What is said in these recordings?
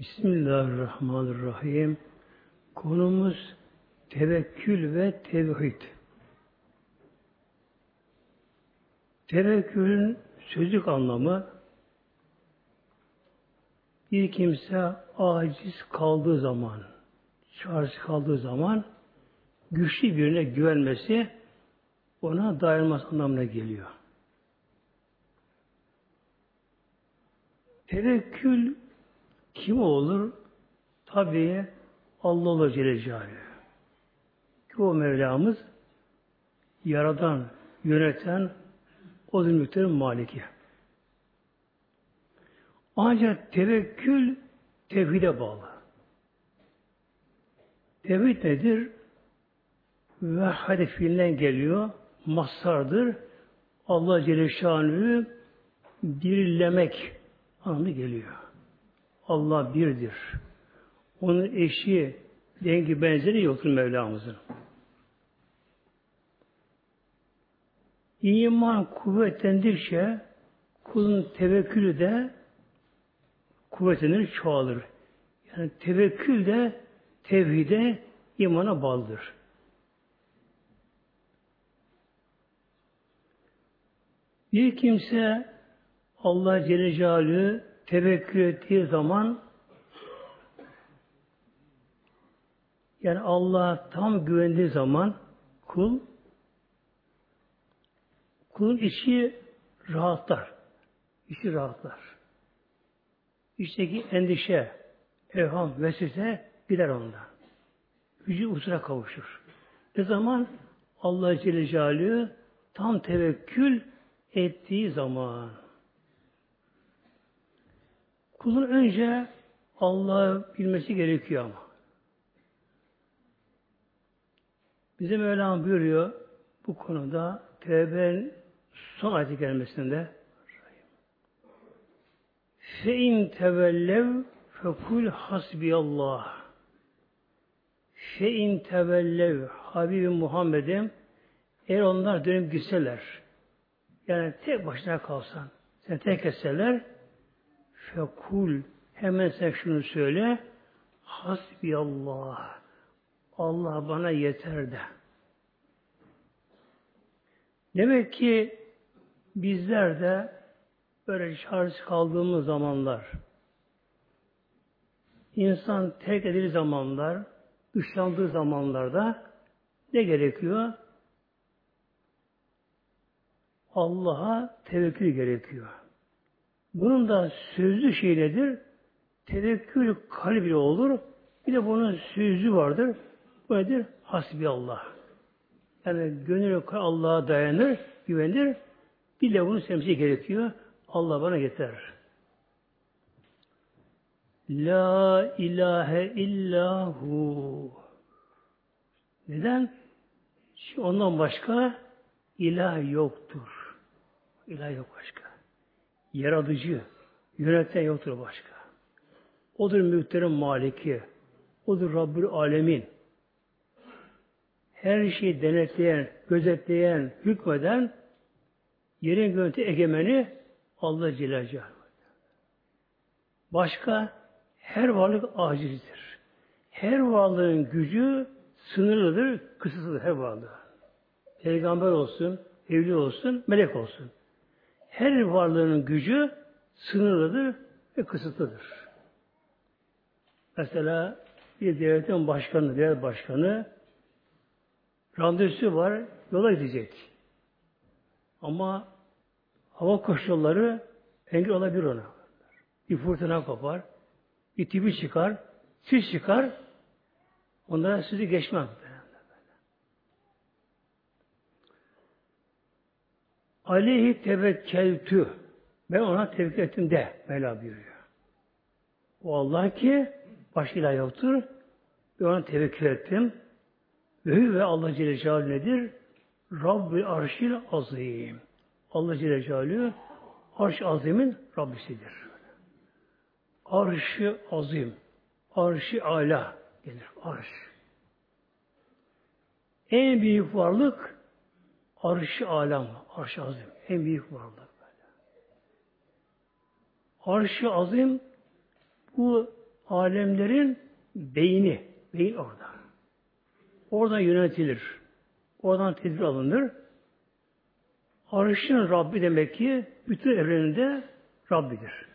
Bismillahirrahmanirrahim. Konumuz tevekkül ve tevhid. Tevekkülün sözlük anlamı bir kimse aciz kaldığı zaman, çaresiz kaldığı zaman güçlü birine güvenmesi ona dayanmaz anlamına geliyor. Tevekkül kim olur? Tabii Allah olur Celle Celaluhu. Ki o Mevlamız yaradan, yöneten, o zülmüklerin maliki. Ancak tevekkül tevhide bağlı. Tevhid nedir? Ve hadi fiilinden geliyor. Masardır. Allah Celle Şanlı'yı dirilemek anlamı geliyor. Allah birdir. Onun eşi, dengi benzeri yoktur Mevlamızın. İman kuvvetlendikçe kulun tevekkülü de kuvvetlenir, çoğalır. Yani tevekkül de tevhide, imana bağlıdır. Bir kimse Allah Celle Celaluhu tevekkül ettiği zaman yani Allah'a tam güvendiği zaman kul kulun içi rahatlar. İçi rahatlar. İçteki endişe, evham, vesvese gider onda. Gücü huzura kavuşur. Ne zaman Allah Celle Celaluhu tam tevekkül ettiği zaman kulun önce Allah'ı bilmesi gerekiyor ama. Bizim Mevlam buyuruyor bu konuda Tevbe'nin son ayeti gelmesinde fe in tevellev fekul hasbiyallah fe in tevellev Habibim Muhammed'im eğer onlar dönüp gitseler yani tek başına kalsan sen tek etseler fekul hemen sen şunu söyle hasbiyallah Allah bana yeter de. Demek ki bizler de böyle şarj kaldığımız zamanlar, insan terk edildiği zamanlar, ışlandığı zamanlarda ne gerekiyor? Allah'a tevekkül gerekiyor. Bunun da sözlü şey nedir? Tevekkül kalbi olur. Bir de bunun sözlü vardır. Bu nedir? Hasbi Allah. Yani gönül Allah'a dayanır, güvenir. Bir de bunu sevmesi gerekiyor. Allah bana yeter. La ilahe illahu. Neden? Çünkü ondan başka ilah yoktur. İlah yok başka. Yaratıcı, yöneten yoktur başka. Odur mülklerin maliki. Odur Rabbül Alemin. Her şeyi denetleyen, gözetleyen, hükmeden yerin göğünte egemeni Allah Celle. Başka her varlık acizdir. Her varlığın gücü sınırlıdır, kısıtlıdır her varlığı. Peygamber olsun, evli olsun, melek olsun. Her varlığın gücü sınırlıdır ve kısıtlıdır. Mesela bir devletin başkanı, devlet başkanı randevusu var, yola gidecek. Ama hava koşulları engel olabilir ona. Bir fırtına kopar, bir tipi çıkar, sis çıkar, onlara sizi geçmez. Aleyhi tevekkeltü. Ben ona tevekkül ettim de Mevla buyuruyor. O Allah ki başka ilah yoktur. Ben ona tevekkül ettim. Ve ve Allah Celle Celaluhu nedir? Rabbi arşil azim. Allah Celle Celaluhu arş azimin Rabbisidir. Arşı azim. Arşı ala denir. Arş. En büyük varlık arşı alam. Arş azim. En büyük varlık. Böyle. Arşı azim bu alemlerin beyni. Beyin orada. Oradan yönetilir. Oradan tedbir alınır. Arşın Rabbi demek ki bütün evreninde Rabbidir.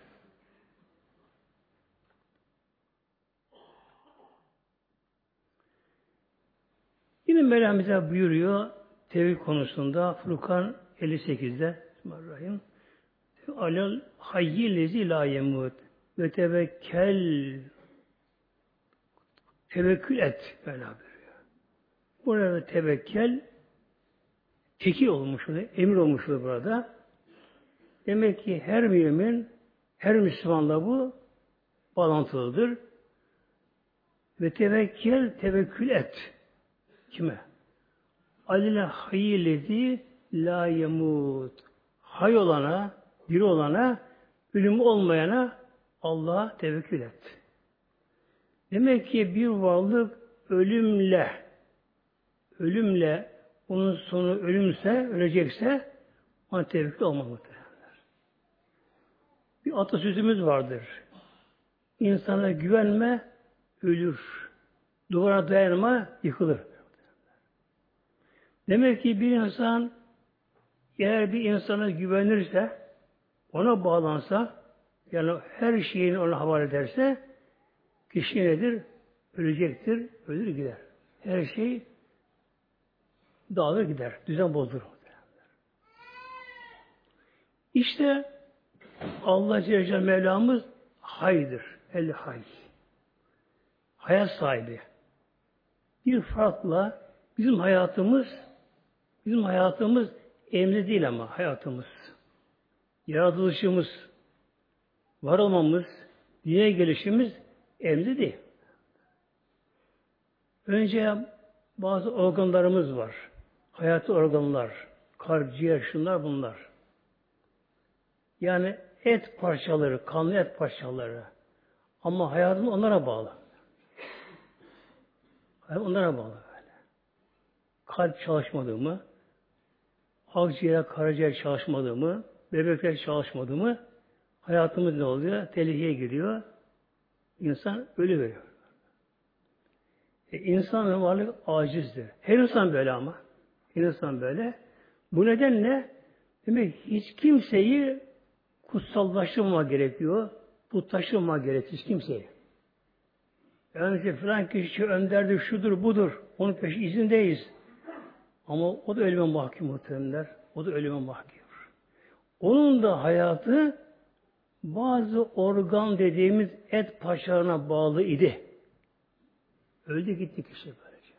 Yine Mevlam buyuruyor tevhid konusunda Furkan 58'de Bismillahirrahmanirrahim. Alel hayyi lezi la yemut ve tevekkel tevekkül et Mevla buyuruyor. Burada tevekkel tekil olmuş burada, emir olmuş burada. Demek ki her mümin, her Müslümanla bu bağlantılıdır. Ve tevekkel, tevekkül et. Kime? Alile hayyilezi la yemut. Hay olana, diri olana, ölüm olmayana Allah'a tevekkül et. Demek ki bir varlık ölümle, ölümle onun sonu ölümse, ölecekse ona tevekkül olmamalı. Bir atasözümüz vardır. İnsana güvenme, ölür. Duvara dayanma, yıkılır. Demek ki bir insan eğer bir insana güvenirse, ona bağlansa, yani her şeyini ona havale ederse, kişi nedir? Ölecektir, ölür gider. Her şey dağılır gider, düzen bozulur. İşte Allah Celle Celle Mevlamız haydır. El hay. Hayat sahibi. Bir farkla bizim hayatımız bizim hayatımız emri değil ama hayatımız. Yaratılışımız, var olmamız, dünya gelişimiz emri değil. Önce bazı organlarımız var. Hayatı organlar, kalp, ciğer, şunlar bunlar. Yani et parçaları, kanlı et parçaları. Ama hayatım onlara bağlı. Hayat onlara bağlı. Kalp çalışmadı mı, akciğer, karaciğer çalışmadı mı, bebekler çalışmadı mı, hayatımız ne oluyor? Tehlikeye giriyor. İnsan ölü veriyor. E, insan ve varlık acizdir. Her insan böyle ama. İnsan böyle. Bu nedenle demek hiç kimseyi kutsallaştırmama gerekiyor. Bu taşıma gerekiyor hiç kimseyi. Yani işte filan kişi önderdir, şudur, budur. Onun peşi izindeyiz. Ama o da ölüme mahkum muhtemelenler. O da ölüme mahkum. Onun da hayatı bazı organ dediğimiz et parçalarına bağlı idi. Öldü gitti kişi böylece.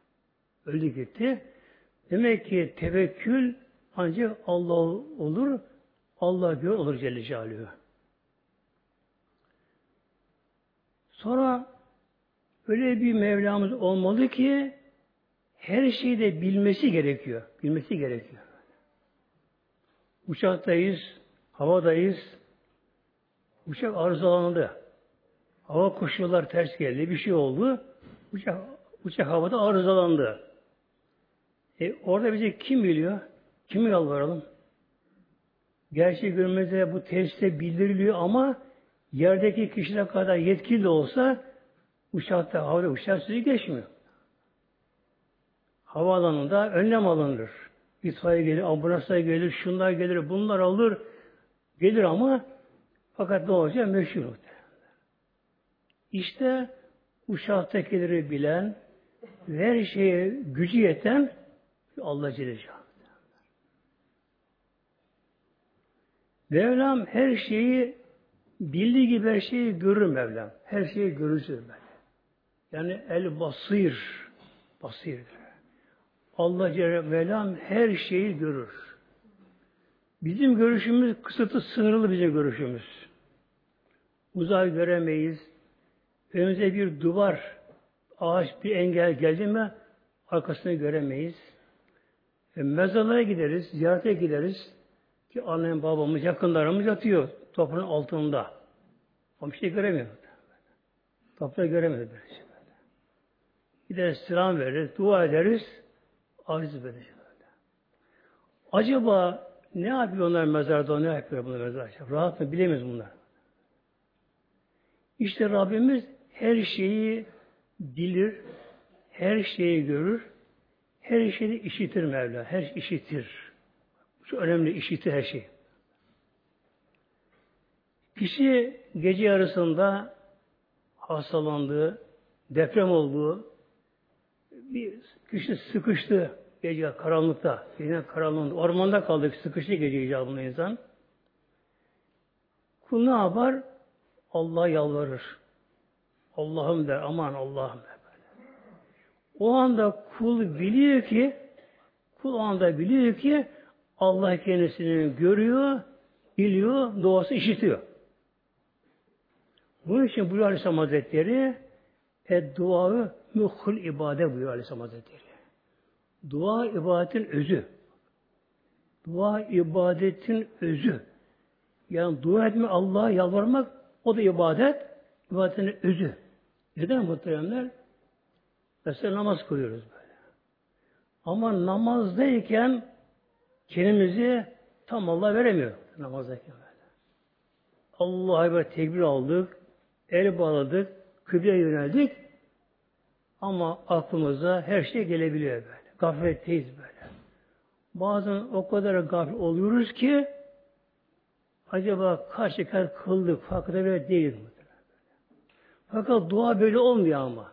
Öldü gitti. Demek ki tevekkül ancak Allah olur, Allah gör olur Celle Celaluhu. Sonra öyle bir Mevlamız olmalı ki her şeyi de bilmesi gerekiyor. Bilmesi gerekiyor. Uçaktayız, havadayız. Uçak arızalandı. Hava koşullar ters geldi, bir şey oldu. Uçak, uçak havada arızalandı. E, orada bize kim biliyor? Kimi yalvaralım? Gerçi günümüzde bu tesiste bildiriliyor ama yerdeki kişiler kadar yetkili de olsa uçakta, havada uçak sözü geçmiyor. Havaalanında önlem alınır. İtfaiye gelir, ambulanslar gelir, şunlar gelir, bunlar alır. Gelir ama fakat ne olacak? Meşhur İşte uçaktakileri bilen her şeye gücü yeten Allah Celle Mevlam her şeyi bildiği gibi her şeyi görür Mevlam. Her şeyi görücüdür böyle. Yani el basir. Basirdir. Allah Celle her şeyi görür. Bizim görüşümüz kısıtlı, sınırlı bizim görüşümüz. Uzay göremeyiz. Önümüze bir duvar, ağaç, bir engel geldi mi arkasını göremeyiz. E, mezarlara gideriz, ziyarete gideriz. Ki annem, babamız, yakınlarımız yatıyor toprağın altında. O bir şey göremiyor. Toprağı göremiyor. Gideriz selam veririz, dua ederiz. Aciz böyle. Acaba ne yapıyor onlar mezarda, ne yapıyor bunlar mezarda? Rahat mı? Bilemeyiz bunlar. İşte Rabbimiz her şeyi bilir, her şeyi görür, her şeyi işitir Mevla, her şeyi işitir. Şu önemli işitir her şey. Kişi gece yarısında hastalandığı, deprem olduğu, bir kişi sıkıştı gece karanlıkta, yine karanlıkta, ormanda kaldık, sıkıştı gece icabında insan. Kul ne yapar? Allah yalvarır. Allah'ım der, aman Allah'ım der. O anda kul biliyor ki, kul o anda biliyor ki Allah kendisini görüyor, biliyor, doğası işitiyor. Bunun için buyuruyor Aleyhisselam Hazretleri e duayı muhul ibadet buyuruyor Aleyhisselam Hazretleri. Dua ibadetin özü. Dua ibadetin özü. Yani dua etme Allah'a yalvarmak o da ibadet. ibadetin özü. Neden muhteremler? Mesela namaz kılıyoruz böyle. Ama namazdayken kendimizi tam Allah veremiyor namazdayken böyle. Allah'a bir tekbir aldık, el bağladık, kıbleye yöneldik ama aklımıza her şey gelebiliyor böyle. Gafletteyiz böyle. Bazen o kadar gafil oluyoruz ki acaba kaç rekat kıldık farkında bile değil mi? Fakat dua böyle olmuyor ama.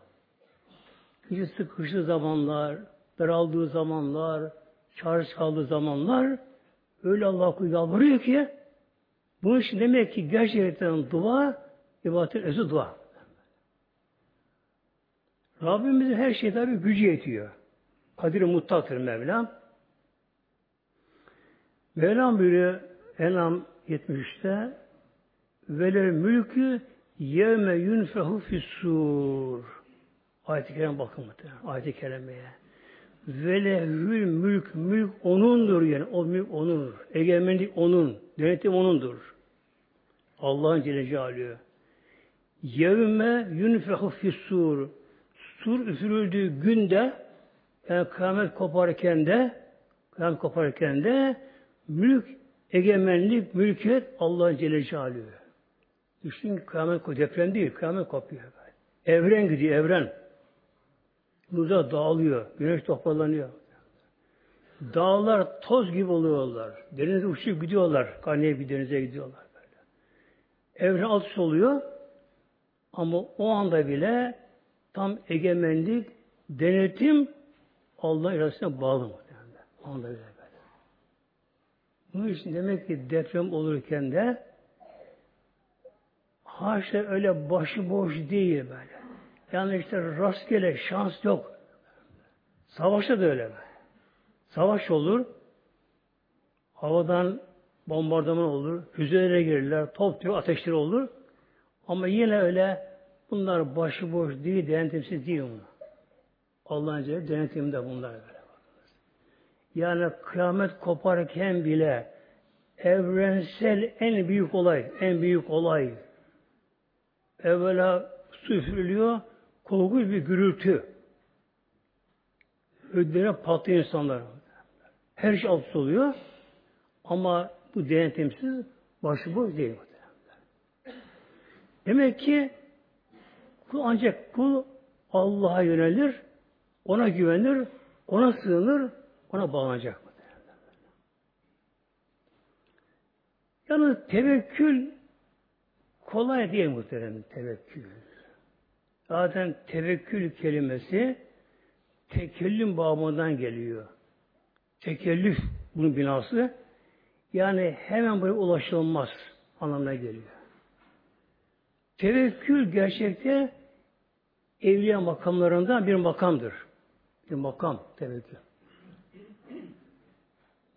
Kişi sıkıştığı zamanlar, daraldığı zamanlar, çarşı kaldığı zamanlar öyle Allah'a kulu yalvarıyor ki bu iş demek ki gerçekten dua ibadetin özü dua. Rabbimizin her şey tabi gücü yetiyor. Kadir-i muttaktır Mevlam. Mevlam buyuruyor Enam 73'te Veler mülkü yevme yunfehu fissur. Ayet-i Kerem bakın. Ayet-i Kerime'ye. Velehül mülk, mülk onundur yani. O mülk onundur. Egemenlik onun. Denetim onundur. Allah'ın Celle Celaluhu. Yevme yunfehu fissur. Sur üfürüldüğü günde yani kıyamet koparken de kıyamet koparken de mülk, egemenlik, mülkiyet Allah'ın Celle Celaluhu. Düşün kıyamet deprem değil, kıyamet kopuyor. Evren gidiyor, evren. Burada dağılıyor, güneş toparlanıyor. Dağlar toz gibi oluyorlar. Denize uçup gidiyorlar. Karneye bir denize gidiyorlar böyle. Evren alt oluyor. Ama o anda bile tam egemenlik, denetim Allah iradesine bağlı mı? O anda bile böyle. Bunun için demek ki deprem olurken de haşa öyle başıboş değil böyle. Yani işte rastgele şans yok. Savaşta da öyle böyle. Savaş olur. Havadan bombardıman olur. Füzelere gelirler. Top tüy ateşleri olur. Ama yine öyle bunlar başıboş değil, denetimsiz değil mi? Allah'ın Celle denetiminde bunlar böyle. Yani kıyamet koparken bile evrensel en büyük olay, en büyük olay evvela su üfürülüyor, korkunç bir gürültü. Ödülere patlıyor insanlar. Her şey alt oluyor. Ama bu denetimsiz başıboş değil. Demek ki kul ancak kul Allah'a yönelir, ona güvenir, ona sığınır, ona bağlanacak. Yalnız tevekkül kolay değil muhterem tevekkül. Zaten tevekkül kelimesi tekellüm babından geliyor. Tekellüf bunun binası. Yani hemen buraya ulaşılmaz anlamına geliyor. Tevekkül gerçekte evliya makamlarından bir makamdır. Bir makam tevekkül.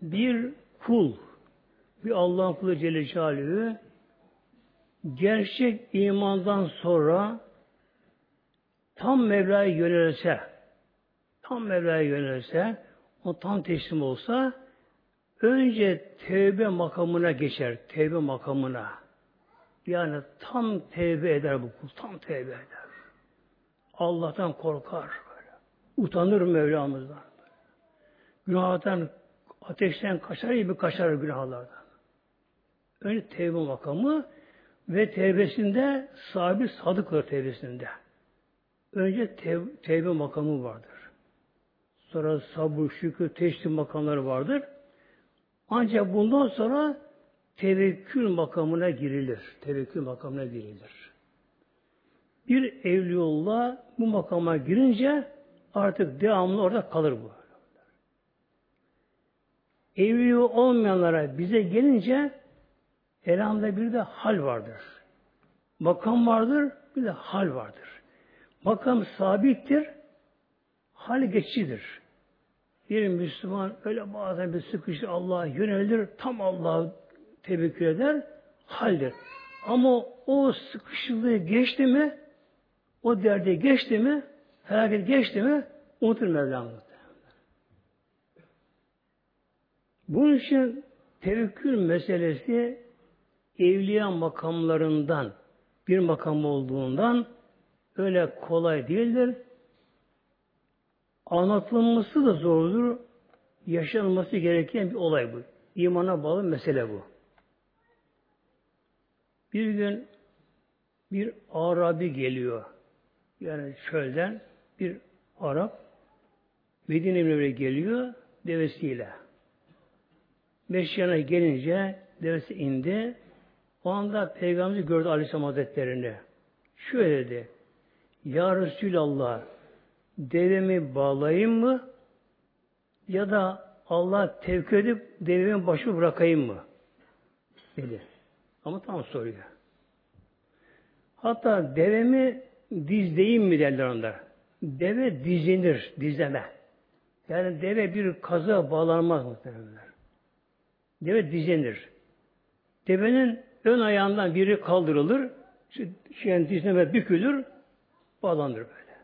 Bir kul, bir Allah'ın kulu Celle Celaluhu gerçek imandan sonra tam Mevla'ya yönelse, tam Mevla'ya yönelse, o tam teslim olsa, önce tevbe makamına geçer, tevbe makamına. Yani tam tevbe eder bu kul, tam tevbe eder. Allah'tan korkar. Utanır Mevlamızdan. Günahdan, ateşten kaçar gibi kaçar günahlardan. Önce tevbe makamı, Ve tevbesinde sabit sadık olur tevbesinde. Önce tev tevbe makamı vardır. Sonra sabır, şükür, teslim makamları vardır. Ancak bundan sonra tevekkül makamına girilir. Tevekkül makamına girilir. Bir evliullah bu makama girince artık devamlı orada kalır bu. Evli olmayanlara bize gelince elhamda bir de hal vardır. Makam vardır, bir de hal vardır. Makam sabittir, hal geçicidir. Bir Müslüman öyle bazen bir sıkışır Allah'a yönelir, tam Allah'a tevekkül eder, haldir. Ama o sıkışıklığı geçti mi, o derdi geçti mi, felaket geçti mi, unutur Mevlam Bunun için tevekkül meselesi evliya makamlarından bir makam olduğundan öyle kolay değildir. Anlatılması da zordur. Yaşanması gereken bir olay bu. İmana bağlı mesele bu. Bir gün bir Arabi geliyor. Yani çölden bir Arap Medine'ye geliyor devesiyle. Meşyan'a gelince devesi indi. O anda Peygamberimiz gördü Aleyhisselam Hazretleri'ni. Şöyle dedi. Ya Resulallah devemi bağlayayım mı? Ya da Allah tevkü edip devemin başı bırakayım mı? Dedi. Ama tam soruyor. Hatta devemi dizdeyim mi derler onlar. Deve dizlenir, dizleme. Yani deve bir kazığa bağlanmaz muhtemelen. Deve dizlenir. Devenin ön ayağından biri kaldırılır, şeyin dizleme bükülür, bağlanır böyle.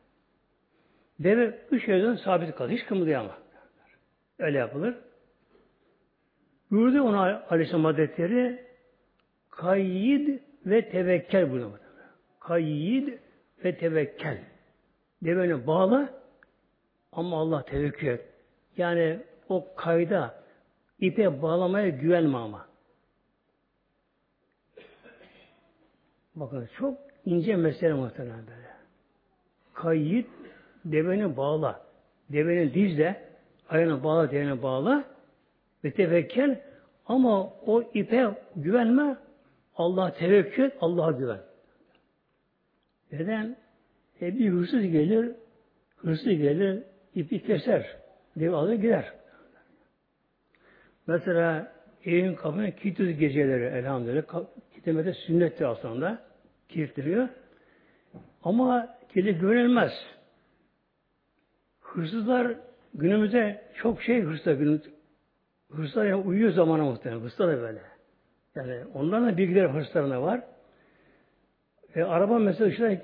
Deve üç yerden sabit kalır, hiç kımıldayamaz. Öyle yapılır. Buyurdu ona Aleyhisselam Hazretleri kayyid ve tevekkel buyurdu. Kayyid ve tevekkel. Deveni bağla ama Allah tevekkül et. Yani o kayda ipe bağlamaya güvenme ama. Bakın çok ince mesele muhtemelen böyle. Kayyid deveni bağla. Deveni dizle, ayağını bağla, deveni bağla ve tevekkel ama o ipe güvenme Allah tevekkül, Allah'a güven. Neden? E bir hırsız gelir, hırsız gelir, ipi keser. Dev alır gider. Mesela evin kapına kilitliyoruz geceleri elhamdülillah. Kitlemede sünnettir aslında. Kilitleniyor. Ama kilit güvenilmez. Hırsızlar günümüzde çok şey hırsızlar günümüzde. Hırsızlar yani uyuyor zamana muhtemelen. Hırsızlar da böyle. Yani onların da bilgileri hırslarına var. E, araba mesela işte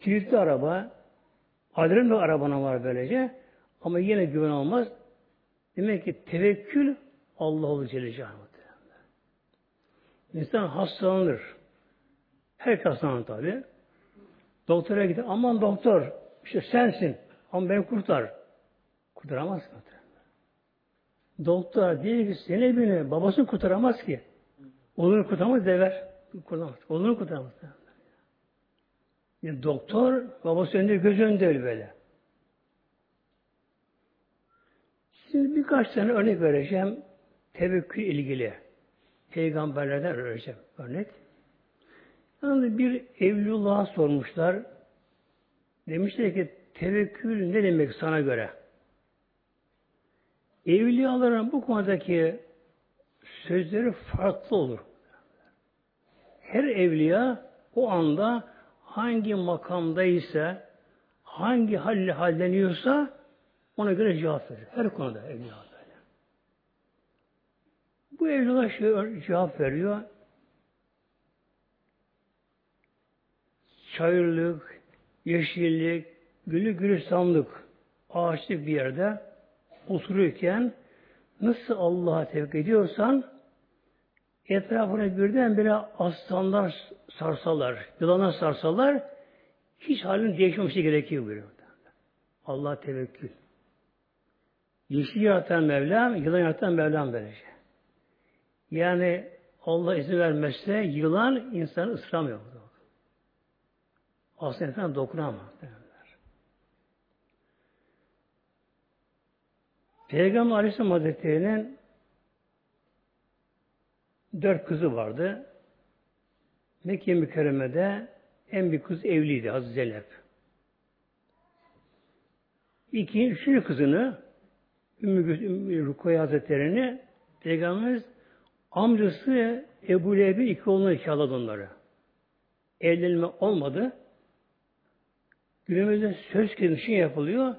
kilitli araba, adren bir arabana var böylece. Ama yine güven olmaz. Demek ki tevekkül Allah olur Celle İnsan hastalanır. Herkes hastalanır tabi. Doktora gider. Aman doktor, işte sensin. Ama beni kurtar. Kurtaramaz ki. Doktor diyor ki seni beni babasını kurtaramaz ki. Oğlunu kurtaramaz dever. Kurtaramaz. Oğlunu kurtaramaz. Yani doktor babası önünde göz önünde öyle böyle. Şimdi birkaç tane örnek vereceğim. Tevekkül ilgili. Peygamberlerden vereceğim örnek. Yani bir evluluğa sormuşlar. Demişler ki tevekkül ne demek sana göre? Evliyaların bu konudaki sözleri farklı olur. Her evliya o anda hangi makamdaysa, hangi halle halleniyorsa ona göre cevap verir. Her konuda evliya böyle. Bu evliya şey cevap veriyor. Çayırlık, yeşillik, gülü gülistanlık, ağaçlık bir yerde otururken nasıl Allah'a tevk ediyorsan etrafına birdenbire aslanlar sarsalar, yılanlar sarsalar hiç halin değişmemesi gerekiyor buyuruyor. Allah tevekkül. Yeşil yaratan Mevlam, yılan yaratan Mevlam böylece. Yani Allah izin vermezse yılan insanı ısıramıyor. Aslında insan dokunamaz. Peygamber Aleyhisselam Hazretleri'nin dört kızı vardı. Mekke mükerremede en bir kız evliydi Hazreti Zeynep. İki, üçüncü kızını Ümmü, Rukoya Hazretleri'ni Peygamberimiz amcası Ebu Leheb'in iki oğlunu nikahladı onları. Evlenme olmadı. Günümüzde söz kendisi yapılıyor.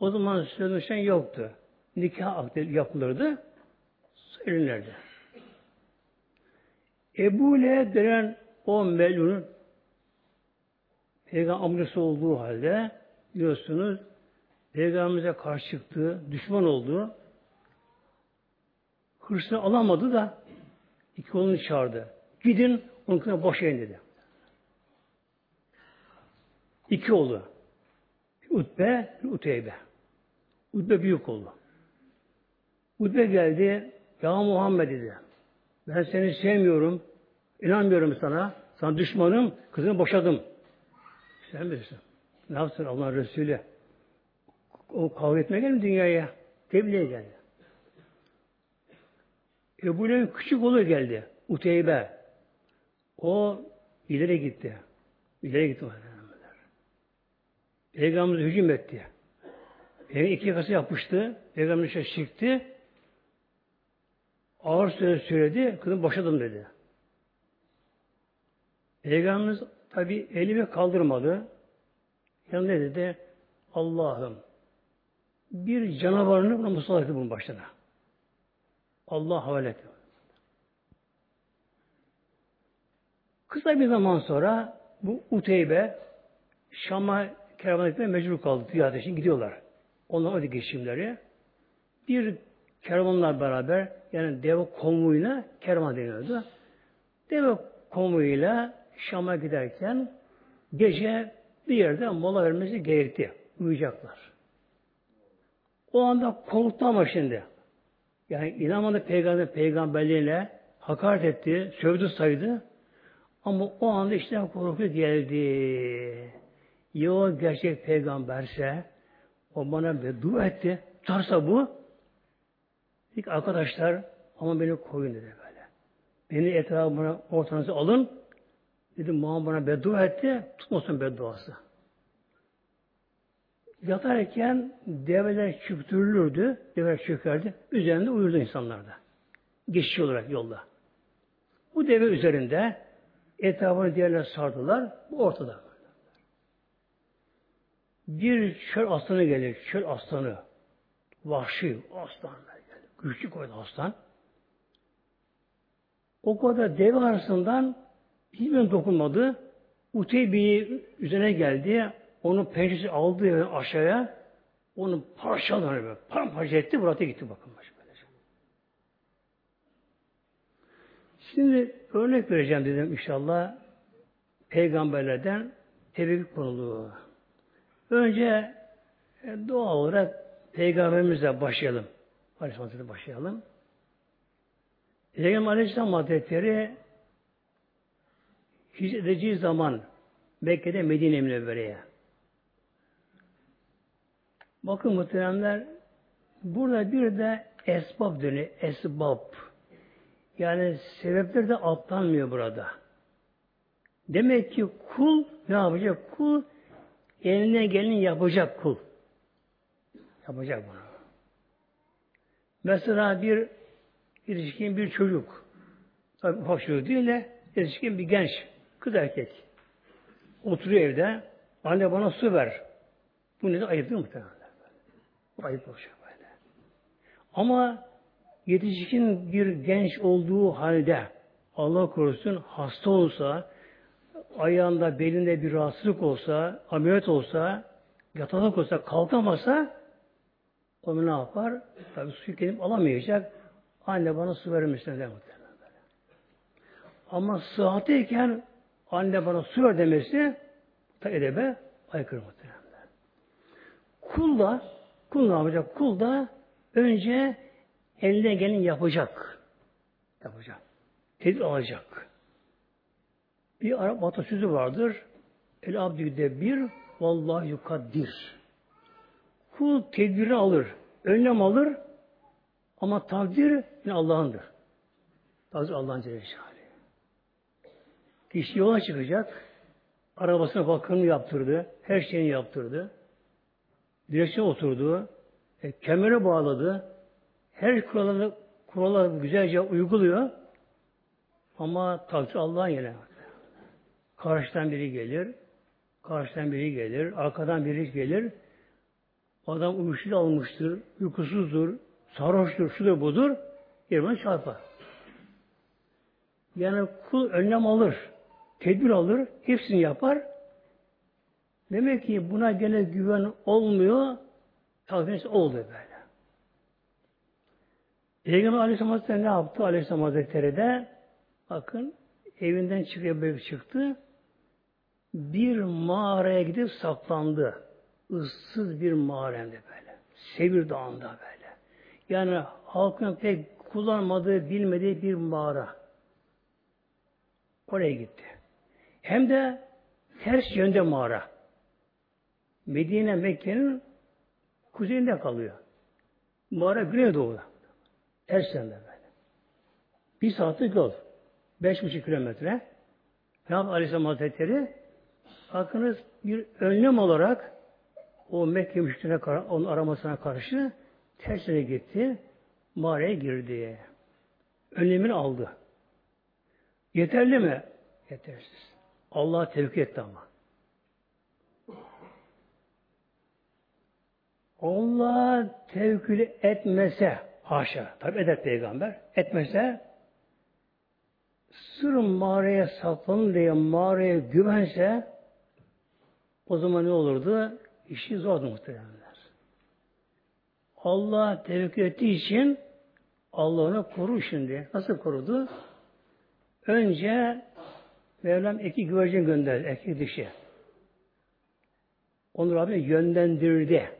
O zaman söz yoktu. Nikah yapılırdı. Söylenirdi. Ebu Leheb denen o melunun Peygamber amcası olduğu halde biliyorsunuz Peygamberimize karşı çıktı, düşman oldu. Hırsını alamadı da iki oğlunu çağırdı. Gidin onun boşayın dedi. İki oğlu. Utbe, Uteybe. Utbe büyük oğlu. Utbe geldi. Ya Muhammed dedi. Ben seni sevmiyorum. inanmıyorum sana. Sana düşmanım. Kızını boşadım. Sen bilirsin. Ne yapsın Allah Resulü? O kavga etmeye geldi dünyaya. Tebliğe geldi. Ebu Leheb'in küçük oğlu geldi. Uteybe. O ileri gitti. İleri gitti. Peygamberimiz hücum etti. Peygamber iki yakası yapmıştı. Peygamber işte çıktı. Ağır söz söyledi. Kızım boşadım dedi. Peygamberimiz tabi elimi kaldırmadı. Yani ne dedi? Allah'ım bir canavarını buna musallat bunun başına. Allah havale etti. Kısa bir zaman sonra bu Uteybe Şam'a kervan etmeye mecbur kaldı. Ticaret için gidiyorlar. Onlar o geçimleri. Bir kervanlar beraber yani deve konvoyuna kervan deniyordu. Deve konvoyuyla Şam'a giderken gece bir yerde mola vermesi gerekti. Uyuyacaklar. O anda korktu ama şimdi. Yani inanmadı peygamber peygamberliğine hakaret etti, sövdü saydı. Ama o anda işte korku geldi. Ya gerçek peygamberse o bana beddua etti. Tutarsa bu ilk arkadaşlar ama beni koyun dedi böyle. Beni etrafına ortanıza alın. Dedim Muhammed bana beddua etti. Tutmasın bedduası. Yatarken develer çöktürülürdü. Develer çökerdi. Üzerinde uyurdu insanlar da. Geçici olarak yolda. Bu deve üzerinde etrafını diğerler sardılar. Bu ortada. Bir çöl aslanı gelir. Çöl aslanı. Vahşi aslan. Güçlü koydu aslan. O kadar deve arasından hiçbirine dokunmadı. Uteybi'yi üzerine geldi. Onun pençesi aldı aşağıya. Onu parçaladı böyle. Paramparça etti. Bıraktı gitti bakın. Böylece. Şimdi örnek vereceğim dedim inşallah. Peygamberlerden tebrik konuluğu. Önce e, doğal olarak Peygamberimizle başlayalım. Aleyhisselam'la başlayalım. Peygamber Aleyhisselam Hazretleri hicret edeceği zaman Mekke'de Medine Münevvere'ye Bakın muhteremler burada bir de esbab dönüyor. Esbab. Yani sebepler de atlanmıyor burada. Demek ki kul ne yapacak? Kul eline geleni yapacak kul. Yapacak bunu. Mesela bir ilişkin bir çocuk. Tabi ufak çocuk değil de ilişkin bir genç. Kız erkek. Oturuyor evde. Anne bana su ver. Bu ne de ayıp değil mi? Bu ayıp olacak böyle. Ama yetişkin bir genç olduğu halde Allah korusun hasta olsa, ayağında belinde bir rahatsızlık olsa, ameliyat olsa, yatalak olsa, kalkamasa onu ne yapar? Tabi suyu gelip alamayacak. Anne bana su verir misin? Der Ama sıhhateyken anne bana su ver demesi ta edebe aykırı muhtemelen. Kul da Kul ne yapacak? Kul da önce eline gelin yapacak. Yapacak. tedbir alacak. Bir Arap atasözü vardır. El abdü bir vallahi yukaddir. Kul tedbiri alır, önlem alır ama takdir yine Allah'ındır. Takdir Allah'ın Celle Kişi yola çıkacak, arabasına bakımını yaptırdı, her şeyini yaptırdı, direksiyon oturdu, e, kemere bağladı, her kuralı, kuralları güzelce uyguluyor ama takdir Allah'ın yine. Karşıdan biri gelir, karşıdan biri gelir, arkadan biri gelir, adam uyuşturucu almıştır, uykusuzdur, sarhoştur, şudur budur, yerine çarpar. Yani kul önlem alır, tedbir alır, hepsini yapar. Demek ki buna gene güven olmuyor, takdir oldu böyle. Peygamber Aleyhisselam Hazretleri ne yaptı? Aleyhisselam Hazretleri de bakın evinden çıkıyor çıktı. Bir mağaraya gidip saklandı. Issız bir mağara böyle. Sevir Dağı'nda böyle. Yani halkın pek kullanmadığı, bilmediği bir mağara. Oraya gitti. Hem de ters yönde mağara. Medine Mekke'nin kuzeyinde kalıyor. Mağara güneydoğuda. Ters yönde böyle. Bir saatlik yol. Beş buçuk kilometre. Yaptı Aleyhisselam Hazretleri? Bakınız bir önlem olarak o Mekke müşterine onun aramasına karşı tersine gitti. Mağaraya girdi. Önlemini aldı. Yeterli mi? Yetersiz. Allah tevkif etti ama. Allah tevkül etmese, haşa, tabi eder peygamber, etmese, sır mağaraya saklanın diye mağaraya güvense, o zaman ne olurdu? İşi zordu muhtemelenler. Allah tevkül ettiği için Allah onu koru şimdi. Nasıl korudu? Önce Mevlam iki güvercin gönderdi, erkek dişi. Onu Rabbim yönlendirdi.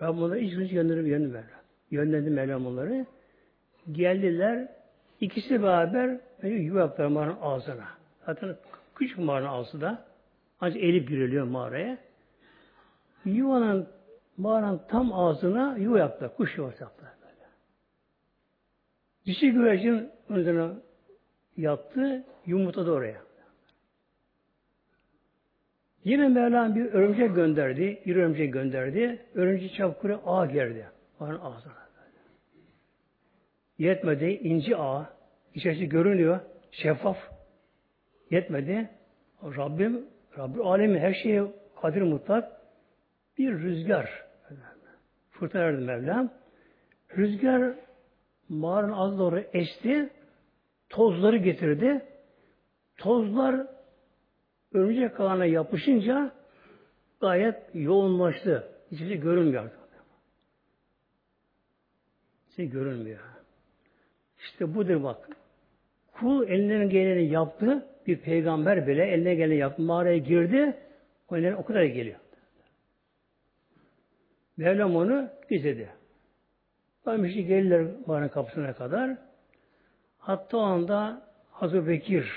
Rabbim onları hiç hiç gönderip yönlendirdi. Yönlendi Mevlam onları. Geldiler, ikisi beraber yuva yaptılar mağaranın ağzına. Zaten küçük mağaranın ağzı da ancak elip giriliyor mağaraya. Yuvanın mağaranın tam ağzına yuva yaptılar. Kuş yuvası yaptılar böyle. Dişi güvercin üzerine yattı, yumurta da oraya. Yine Mevlam bir örümcek gönderdi, bir örümcek gönderdi. Örümcek çapkırı ağ gerdi. Ağın ağzına. Yetmedi, inci ağ. İçerisi görünüyor, şeffaf. Yetmedi. Rabbim, Rabbim alemi her şeye kadir mutlak. Bir rüzgar. Fırtına verdi Mevlam. Rüzgar mağaranın az doğru esti tozları getirdi. Tozlar örümcek kalana yapışınca gayet yoğunlaştı. Hiçbir şey görünmüyor. Hiçbir şey görünmüyor. İşte budur bak. Kul elinden geleni yaptı. Bir peygamber bile eline geleni yaptı. Mağaraya girdi. O elinden o kadar geliyor. Mevlam onu gizledi. Varmıştı gelirler mağaranın kapısına kadar. Hatta o anda Hazreti Bekir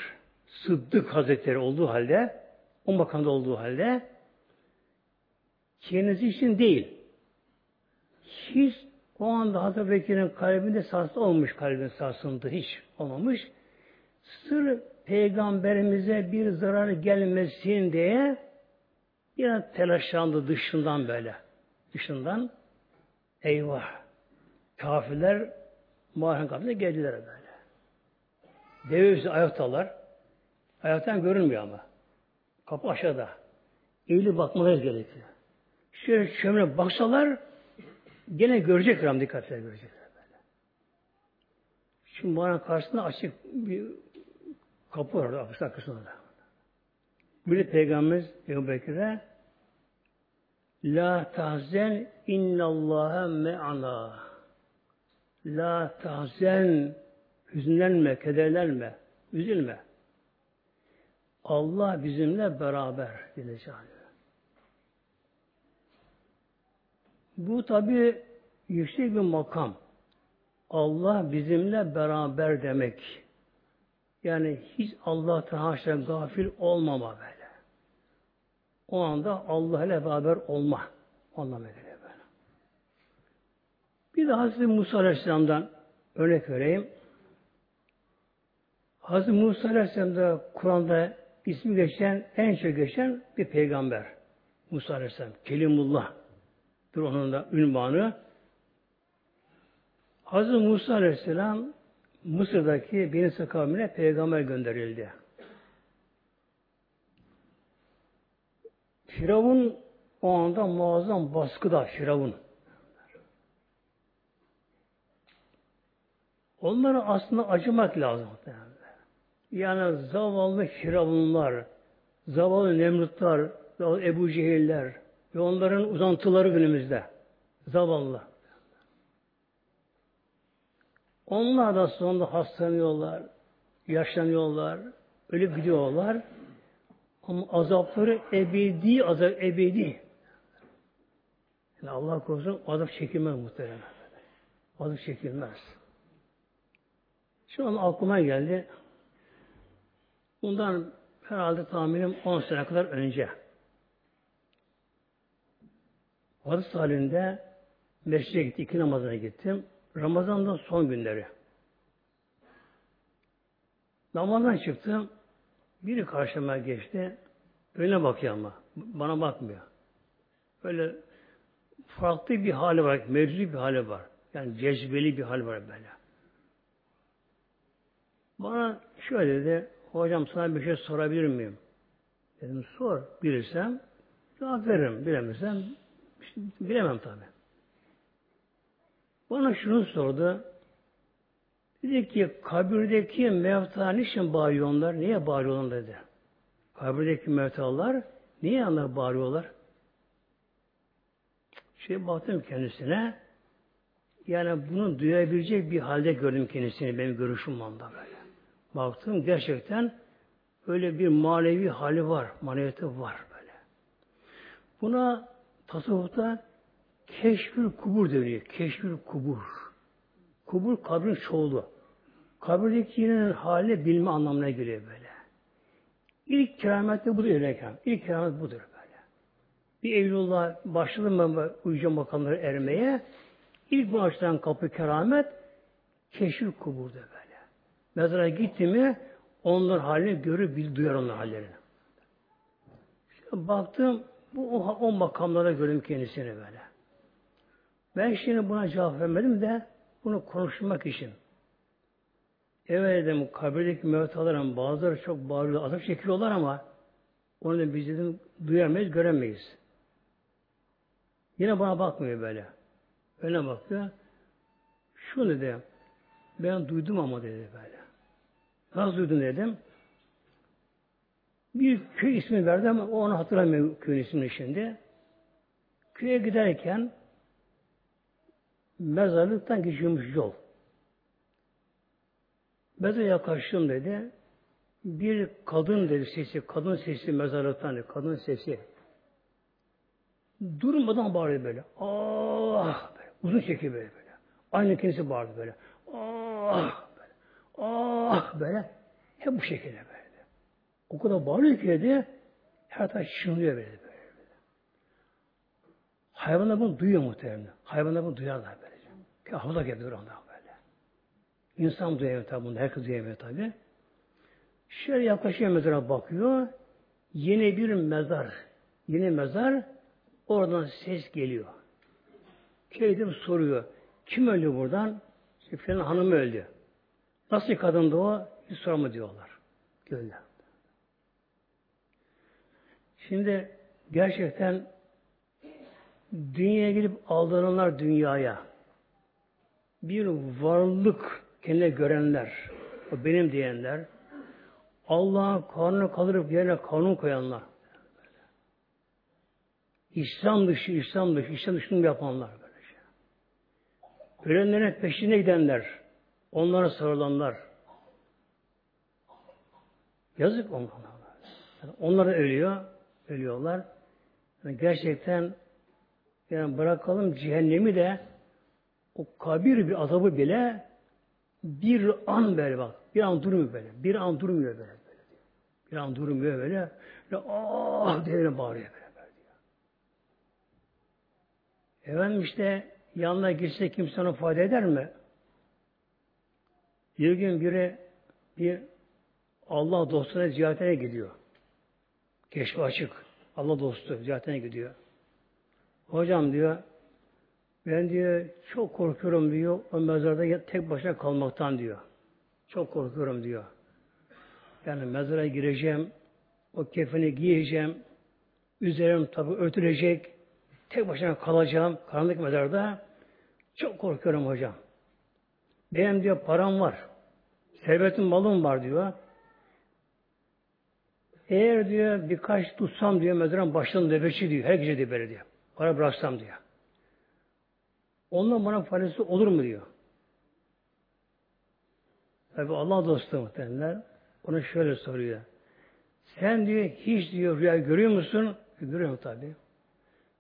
Sıddık Hazretleri olduğu halde o makamda olduğu halde kendisi için değil hiç o anda Hazreti Bekir'in kalbinde sarsıntı olmuş kalbin sarsıntı hiç olmamış. Sır peygamberimize bir zarar gelmesin diye bir telaşlandı dışından böyle. Dışından eyvah kafirler mağaranın kapısına geldiler böyle. Deve üstü ayaktalar. Ayaktan görünmüyor ama. Kapı aşağıda. Eğilip bakmaları gerekiyor. Şöyle çömre baksalar gene görecekler ama dikkatler görecekler böyle. Şimdi bana karşısında açık bir kapı var orada arkasında da. Bir Peygamberimiz Ebu Bekir'e La tahzen innallâhe me'ana La tahzen Hüzünlenme, kederlenme, üzülme. Allah bizimle beraber diyecek. Bu tabi yüksek bir makam. Allah bizimle beraber demek. Yani hiç Allah'tan haşa gafil olmama böyle. O anda Allah ile beraber olma. Anlamına geliyor böyle. Bir de Hazreti Musa Aleyhisselam'dan örnek vereyim. Hazreti Musa Aleyhisselam'da Kur'an'da ismi geçen, en çok geçen bir peygamber. Musa Aleyhisselam. Kelimullah. Dur onun da ünvanı. Hazreti Musa Aleyhisselam Mısır'daki Beni kavmine peygamber gönderildi. Firavun o anda muazzam baskıda Firavun. Onlara aslında acımak lazım. Yani zavallı Firavunlar, zavallı Nemrutlar, zavallı Ebu Cehiller ve onların uzantıları günümüzde. Zavallı. Onlar da sonunda hastalanıyorlar, yaşlanıyorlar, ölüp gidiyorlar. Ama azapları ebedi, azap ebedi. Yani Allah korusun azap çekilmez muhtemelen. Azap çekilmez. Şu an aklıma geldi. Bundan herhalde tahminim 10 sene kadar önce. Hadis halinde mescide gitti, iki namazına gittim. Ramazan'dan son günleri. Namazdan çıktım. Biri karşıma geçti. Öne bakıyor ama. Bana bakmıyor. Böyle farklı bir hali var. Mevzu bir hali var. Yani cezbeli bir hal var böyle. Bana şöyle dedi. Hocam sana bir şey sorabilir miyim? Dedim sor. Bilirsem cevap veririm. Bilemezsem bilemem tabi. Bana şunu sordu. Dedi ki kabirdeki mevta niçin bağırıyorlar? Niye bağırıyorlar dedi. Kabirdeki mevtalar niye onlar bağırıyorlar? Şey baktım kendisine yani bunu duyabilecek bir halde gördüm kendisini benim görüşüm anda böyle. Baktım gerçekten öyle bir manevi hali var, maneviyatı var böyle. Buna tasavvufta keşfül kubur deniyor. Keşfül kubur. Kubur kabrin çoğulu. Kabirdeki yerinin hali bilme anlamına geliyor böyle. İlk keramet de budur öyleyken. İlk keramet budur böyle. Bir Eylülullah başladı mı uyucu makamları ermeye ilk başlayan kapı keramet keşif kuburda böyle. Mezara gitti mi onlar halini görür, bil, duyar onlar hallerini. İşte baktım bu o, o makamlara gördüm kendisini böyle. Ben şimdi buna cevap vermedim de bunu konuşmak için. Evet dedim kabirdeki mevtaların bazıları çok bağırıyor, azap çekiyorlar ama onu da biz dedim duyamayız, göremeyiz. Yine bana bakmıyor böyle. Öyle bakıyor. Şu dedi, ben duydum ama dedi böyle. Nasıl duydun dedim. Bir köy ismi verdi ama o onu hatırlamıyor köyün ismini şimdi. Köye giderken mezarlıktan geçiyormuş yol. Mezara yaklaştım dedi. Bir kadın dedi sesi, kadın sesi mezarlıktan dedi, kadın sesi. Durmadan bağırıyor böyle. Ah! Böyle. Uzun çekiyor böyle böyle. Aynı kendisi bağırdı böyle. Ah! Böyle. Ah! Böyle. Hep bu şekilde böyle. O kadar bağırıyor ki dedi, her taraf çınlıyor böyle böyle. Hayvanlar bunu duyuyor muhtemelen. Hayvanlar bunu duyarlar böylece. Hafıza yapıyor onlar böyle. İnsan duyamıyor tabi bunu. Herkes duyamıyor tabi. Şöyle yaklaşıyor mezara bakıyor. Yeni bir mezar. Yeni mezar. Oradan ses geliyor. Köyde soruyor. Kim öldü buradan? İşte falan hanım öldü. Nasıl kadındı o? Hiç sorma diyorlar. Gölde. Şimdi gerçekten dünyaya gidip aldananlar dünyaya bir varlık kendine görenler, o benim diyenler, Allah'ın kanunu kaldırıp yerine kanun koyanlar, İslam dışı, İslam dışı, İslam dışını yapanlar böylece. Ölenlerin peşine gidenler, onlara sarılanlar. Yazık onlara. Yani onlar ölüyor, ölüyorlar. Yani gerçekten yani bırakalım cehennemi de o kabir bir azabı bile bir an böyle bak. Bir an durmuyor böyle. Bir an durmuyor böyle. böyle. Bir an durmuyor böyle. Böyle ah diye bağırıyor böyle. böyle diyor. Efendim işte yanına girse kimse ona fayda eder mi? Bir gün biri bir Allah dostuna ziyaretine gidiyor. Keşfi açık. Allah dostu ziyaretine gidiyor. Hocam diyor ben diyor çok korkuyorum diyor o mezarda tek başına kalmaktan diyor. Çok korkuyorum diyor. Yani mezara gireceğim, o kefeni giyeceğim, üzerim tabi örtülecek, tek başına kalacağım karanlık mezarda. Çok korkuyorum hocam. Benim diyor param var, servetim malım var diyor. Eğer diyor birkaç tutsam diyor mezarın başından nöbetçi diyor. Her gece diyor böyle diyor. Para bıraksam diyor. Ondan bana faydası olur mu diyor. Tabi Allah dostu muhtemelenler ona şöyle soruyor. Sen diyor hiç diyor rüya görüyor musun? Görüyorum tabi.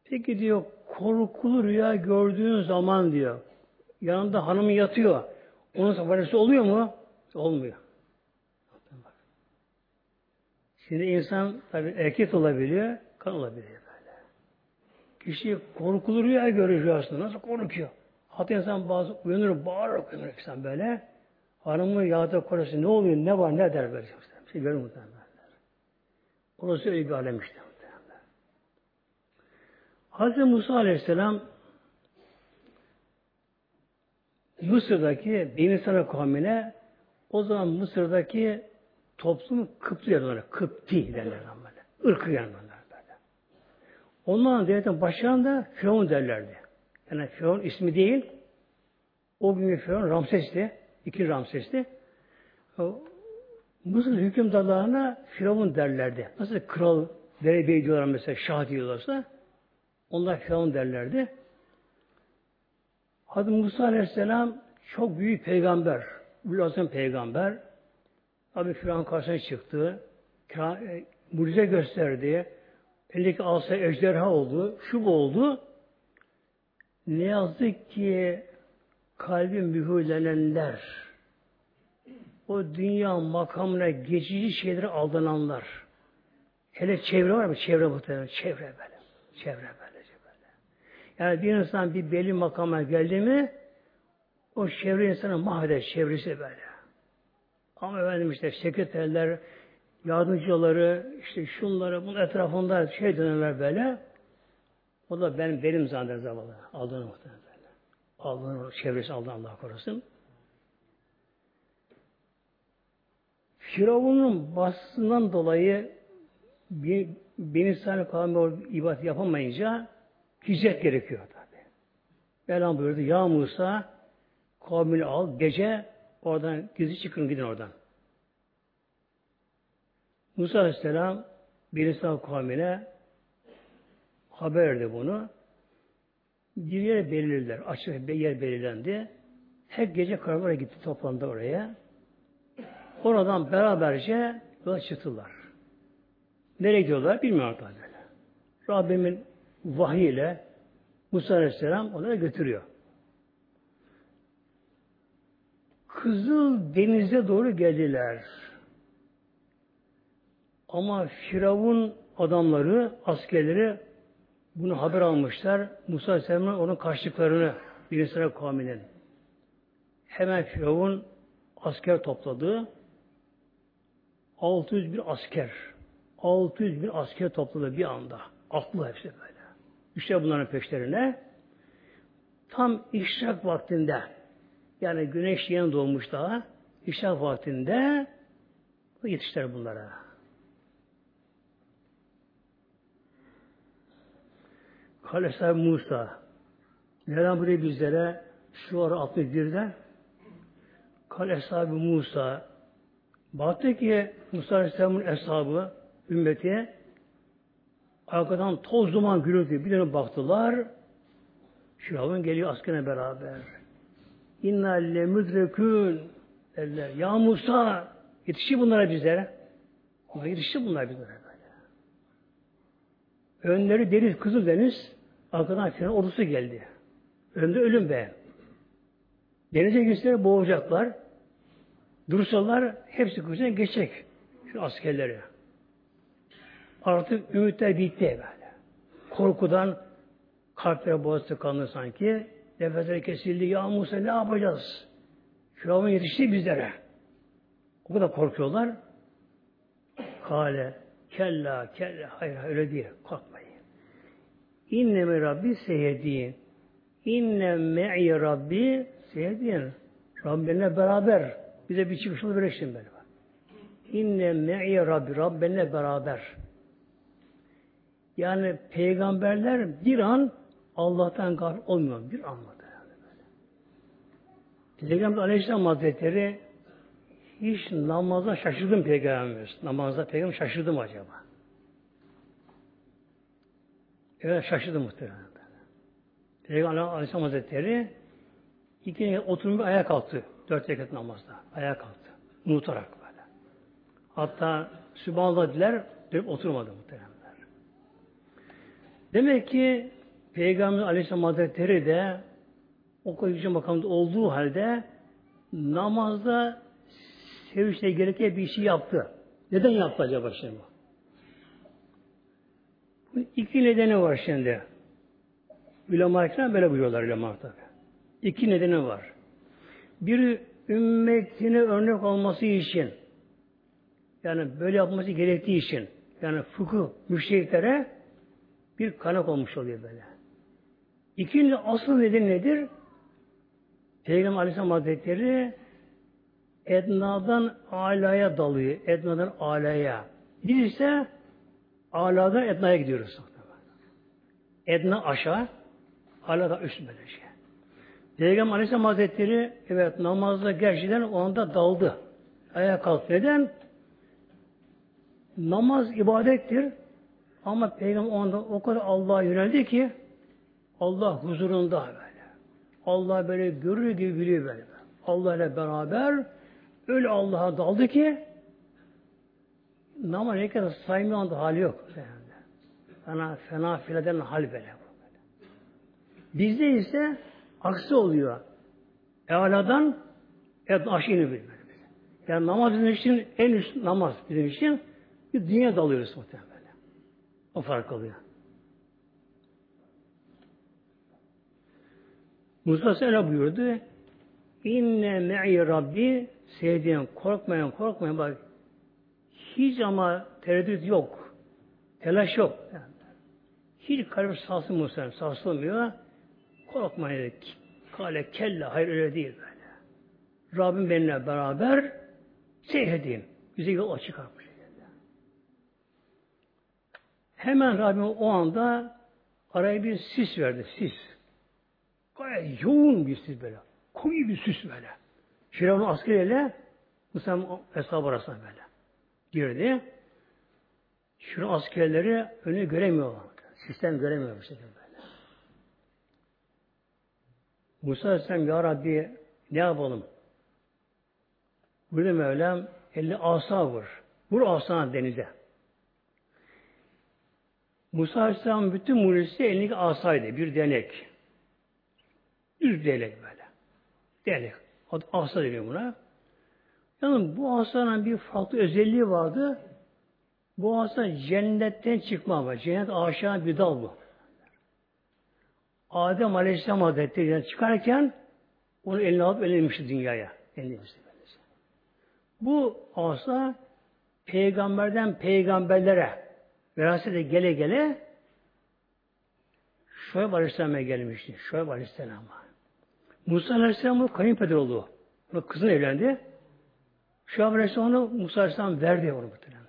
Peki diyor korkulu rüya gördüğün zaman diyor yanında hanımı yatıyor. Onun faydası oluyor mu? Olmuyor. Şimdi insan tabi erkek olabiliyor, kan olabiliyor. Kişi korkulu rüya görüyor rüyasında. Nasıl korkuyor? Hatta insan bazı uyanır, bağırır uyanır insan böyle. Hanımı yağda korası ne oluyor, ne var, ne der böyle. Bir şey görür muhtemelen. Orası öyle bir alem işte. Hazreti Musa Aleyhisselam Mısır'daki Beni Sana kavmine o zaman Mısır'daki toplum Kıptı derler. Kıpti derler. Irkı yani. Onların devletin başlarında Firavun derlerdi. Yani Firavun ismi değil. O gün Firavun Ramses'ti. İki Ramses'ti. Mısır hükümdarlarına Firavun derlerdi. Nasıl kral, derebey diyorlar mesela, şah diyorlarsa onlar Firavun derlerdi. Hazreti Musa Aleyhisselam çok büyük peygamber. Ülazım peygamber. Tabi Firavun karşısına çıktı. E, mucize gösterdi. Elindeki asa ejderha oldu. Şu bu oldu. Ne yazık ki kalbi mühürlenenler, o dünya makamına geçici şeylere aldananlar, hele çevre var mı? Çevre muhtemelen. Çevre böyle. Çevre böyle. böyle. Yani bir insan bir belli makama geldi mi o çevre insanı mahveder. Çevresi böyle. Ama efendim işte sekreterler, yardımcıları, işte şunları, bunun etrafında şey dönerler böyle. O da benim benim zanneder zavallı. Aldığını muhtemelen böyle. Aldığını, çevresi aldığını Allah korusun. Firavun'un baskısından dolayı bir, bir insan kavmi ibadet yapamayınca hicret gerekiyor tabi. Mevlam buyurdu, ya Musa kavmini al, gece oradan gizli çıkın gidin oradan. Musa Aleyhisselam bir insan kavmine haber verdi bunu. Bir yer belirlediler. Açık bir yer belirlendi. Hep gece karavana gitti toplandı oraya. Oradan beraberce yola çıktılar. Nereye gidiyorlar bilmiyorlar tabi. Rabbimin vahiyle Musa Aleyhisselam onları götürüyor. Kızıl denize doğru geldiler. Ama Firavun adamları, askerleri bunu haber almışlar. Musa Aleyhisselam'ın onun kaçtıklarını bir İsrail kavminin. Hemen Firavun asker topladı. 600 bin asker. 600 bin asker topladı bir anda. Aklı hepsi böyle. İşte bunların peşlerine tam işrak vaktinde yani güneş yeni doğmuş daha işrak vaktinde yetiştiler bunlara. Sahibi Musa. Mevlam buraya bizlere şu ara 61'de Kale sahibi Musa baktı ki Musa Aleyhisselam'ın eshabı ümmeti arkadan toz duman gürültü bir dönüp baktılar Firavun geliyor askerine beraber. İnna le müdrekün derler. Ya Musa yetişti bunlara bizlere. Ama yetişti bunlar bizlere böyle. Önleri deniz, kızıl deniz, Arkadan Firavun ordusu geldi. Önde ölüm be. Denize girseler boğacaklar. Dursalar hepsi kuyusuna geçecek. Şu askerleri. Artık ümitler bitti böyle. Korkudan kalpleri boğaz tıkandı sanki. Nefesleri kesildi. Ya Musa ne yapacağız? Firavun yetişti bizlere. O kadar korkuyorlar. Kale, kella, kella, hayır, öyle değil. Korkmayın. İnne mi Rabbi seyyedin. İnne me'i Rabbi seyyedin. Rabbine beraber. Bize bir çıkış yolu verirsin böyle. İnne me'i Rabbi. Rabbine beraber. Yani peygamberler bir an Allah'tan gafil olmuyor. Bir anladı. Yani. Peygamber Aleyhisselam Hazretleri hiç namaza şaşırdım peygamberimiz. Namazda peygamber şaşırdım acaba. Evet şaşırdım muhtemelen. Peygamber Aleyhisselam Hazretleri iki oturmuş ayağa kalktı. Dört rekat namazda. Ayağa kalktı. Unutarak böyle. Hatta Sübhanallah diler dönüp oturmadı muhtemelen. Demek ki Peygamber Aleyhisselam Hazretleri de o kadar yüce makamda olduğu halde namazda sevinçle gereken bir şey yaptı. Neden yaptı acaba şimdi? İki nedeni var şimdi. Ulema-i böyle buyuruyorlar ulema tabi. İki nedeni var. Bir ümmetine örnek olması için yani böyle yapması gerektiği için yani fıkıh müştehitlere bir kanak olmuş oluyor böyle. İkinci asıl neden nedir? Peygamber Aleyhisselam Hazretleri Edna'dan alaya dalıyor. Edna'dan alaya. Biz ise aladan Edna'ya gidiyoruz. Edna aşağı, alada üst böyle. Peygamber Aleyhisselam Hazretleri evet namazda gerçekten o anda daldı. Ayağa kalktı. Neden? Namaz ibadettir. Ama Peygamber o anda o kadar Allah'a yöneldi ki Allah huzurunda böyle. Allah böyle görür gibi biliyor böyle. Allah ile beraber öyle Allah'a daldı ki namaz ne kadar saymıyor anda hali yok. Fena, fena fileden hal böyle. Bizde ise aksi oluyor. Ealadan evet aşağı iniyor Yani namaz bizim için en üst namaz bizim için bir dünya dalıyoruz muhtemelen. O fark oluyor. Musa Selam buyurdu. İnne me'i Rabbi sevdiğim korkmayın korkmayın bak hiç ama tereddüt yok. Telaş yok. Yani. Hiç kalbi sarsılmıyor. Sarsılmıyor. Korkmayın. Kale kelle hayır öyle değil böyle. Rabbim benimle beraber seyredeyim. Bize yol açık yapmış. Hemen Rabbim o anda araya bir sis verdi. Sis. Gayet yoğun bir sis böyle. Koyu bir sis böyle. Firavun askeriyle Musa hesabı arasına böyle. Girdi. Şunu askerleri önü göremiyorlar. Sistem göremiyor bu şekilde. Musa Aleyhisselam Ya Rabbi ne yapalım? Burada Mevlam elini asa vur. Vur asana denize. Musa Aleyhisselam bütün mucizesi elindeki asaydı. Bir denek. Düz denek böyle. Denek. Asa deniyor buna. Yani bu asanın bir farklı özelliği vardı. Bu asa cennetten çıkma var. Cennet aşağı bir dal bu. Adem Aleyhisselam Hazretleri çıkarken onu eline alıp elinmişti dünyaya. Elinmişti. Bu asa peygamberden peygamberlere Verasete gele gele Şuayb Aleyhisselam'a gelmişti. Şuayb Aleyhisselam'a. Musa Aleyhisselam'ın kayınpeder oldu. Kızın evlendi. Şuayb Aleyhisselam onu Musa Aleyhisselam verdi onu muhtemelen.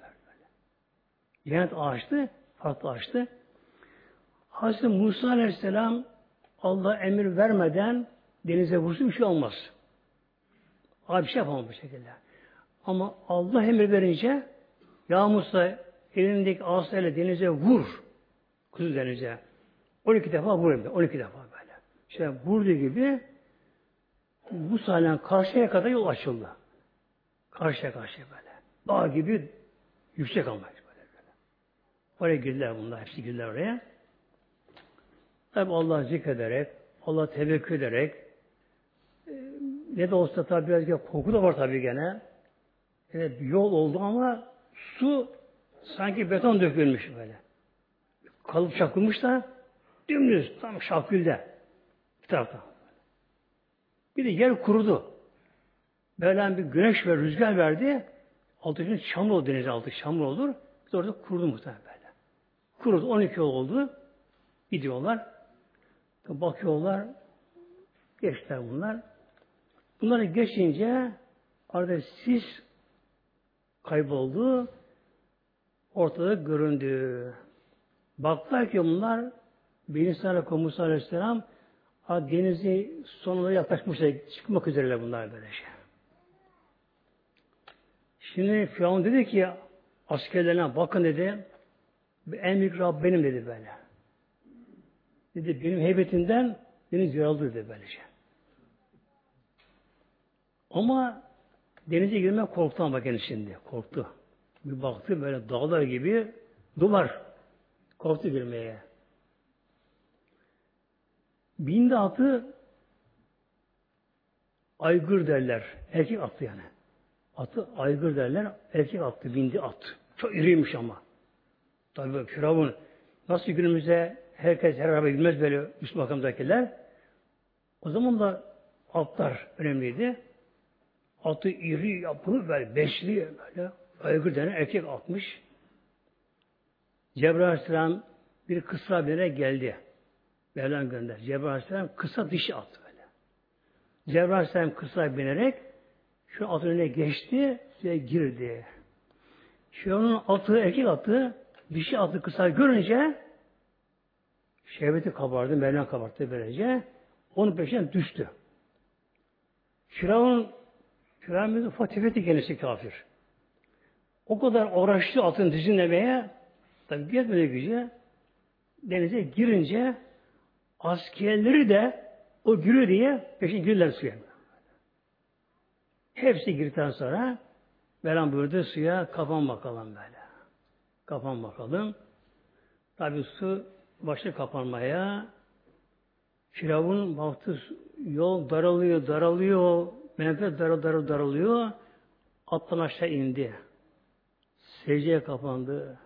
Cennet ağaçtı, farklı ağaçtı. Hazreti Musa Aleyhisselam Allah emir vermeden denize vursun bir şey olmaz. Abi bir şey yapamam bu şekilde. Ama Allah emir verince ya Musa elindeki asayla denize vur. Kuzu denize. 12 defa vur. 12 defa böyle. İşte vurduğu gibi sahnen karşıya kadar yol açıldı. Karşıya karşıya böyle. Dağ gibi yüksek ama böyle, böyle. Oraya girdiler bunlar. Hepsi girdiler oraya. Tabi Allah zikrederek, Allah tevekkül ederek e, ne de olsa tabi biraz koku da var tabi gene. Evet, yol oldu ama su sanki beton dökülmüş böyle. Kalıp çakılmış da dümdüz tam şakülde bir tarafta. Bir de yer kurudu. Böyle bir güneş ve rüzgar verdi. Altı için çamur oldu deniz altı çamur olur. Biz orada kurudu muhtemelen böyle. Kurudu 12 yol oldu. Gidiyorlar. Bakıyorlar. Geçtiler bunlar. Bunları geçince arada sis kayboldu. Ortada göründü. Baktılar ki bunlar Birinci Aleyhisselam, Musa Aleyhisselam denizi sonuna yaklaşmışlar. Çıkmak üzereler bunlar böyle şey. Şimdi Firavun dedi ki askerlerine bakın dedi en büyük Rab benim dedi böyle. Dedi benim heybetimden deniz yaraldı dedi böylece. Ama denize girmek korktu ama kendisi şimdi. Korktu. Bir baktı böyle dağlar gibi duvar. Korktu girmeye. Bindi atı aygır derler. Erkek attı yani. Atı aygır derler. Erkek attı. Bindi at. Çok iriymiş ama. Tabi Firavun nasıl günümüzde herkes her araba bilmez böyle üst makamdakiler. O zaman da atlar önemliydi. Atı iri yapılı böyle beşli böyle aygır denen erkek atmış. Cebrail Aleyhisselam bir kısra birine geldi. Mevlam gönder. Cebrail Aleyhisselam kısa dişi at böyle. Cebrail Aleyhisselam kısa binerek şu atın önüne geçti ve girdi. Şu onun atı, erkek atı, dişi atı kısa görünce şehveti kabardı, Mevlam kabarttı böylece. Onun peşinden düştü. Firavun Firavun ufak tefetti kendisi kafir. O kadar uğraştı atın dizinlemeye tabi yetmedi gücü denize girince askerleri de o giriyor diye peşin girdiler suya. Hepsi girdikten sonra Mevlam buyurdu suya kapan bakalım böyle. Kapan bakalım. Tabi su başı kapanmaya Firavun baktı yol daralıyor, daralıyor, menfet daral, daral, daralıyor. Attan aşağı indi. Secdeye kapandı.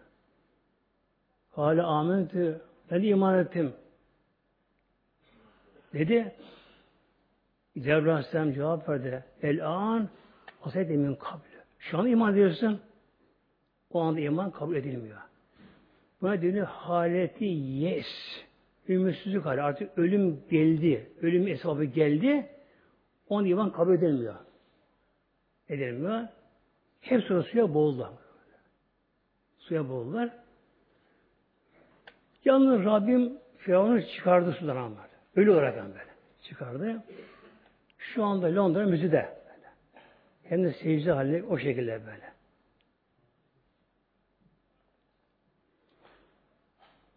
Hale amentü. Ben iman ettim. Dedi. Cebrail Aleyhisselam cevap verdi. El an aset emin kabul. Şu an iman ediyorsun. O anda iman kabul edilmiyor. Buna dönüyor haleti yes. Ümitsizlik hali. Artık ölüm geldi. Ölüm hesabı geldi. Onun iman kabul edilmiyor. Edilmiyor. Hepsi suya boğuldu. Suya boğuldular. Yalnız Rabbim Firavun'u çıkardı sudan ama. Ölü olarak böyle. Çıkardı. Şu anda Londra müzide. Hem de seyirci hali o şekilde böyle.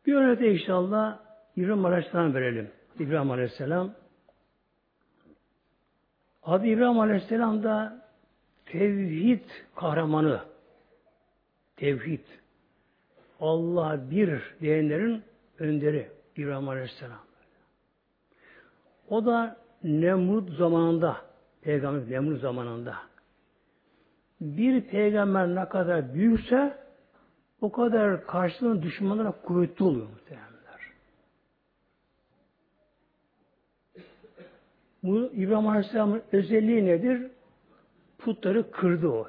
Bir örnekte inşallah İbrahim Aleyhisselam verelim. İbrahim Aleyhisselam. Adı İbrahim Aleyhisselam da tevhid kahramanı. Tevhid. Allah bir diyenlerin önderi İbrahim Aleyhisselam. O da Nemrut zamanında, peygamber Nemrut zamanında bir peygamber ne kadar büyükse o kadar karşılığında düşmanlara kuvvetli oluyor muhtemelenler. Bu İbrahim Aleyhisselam'ın özelliği nedir? Putları kırdı o.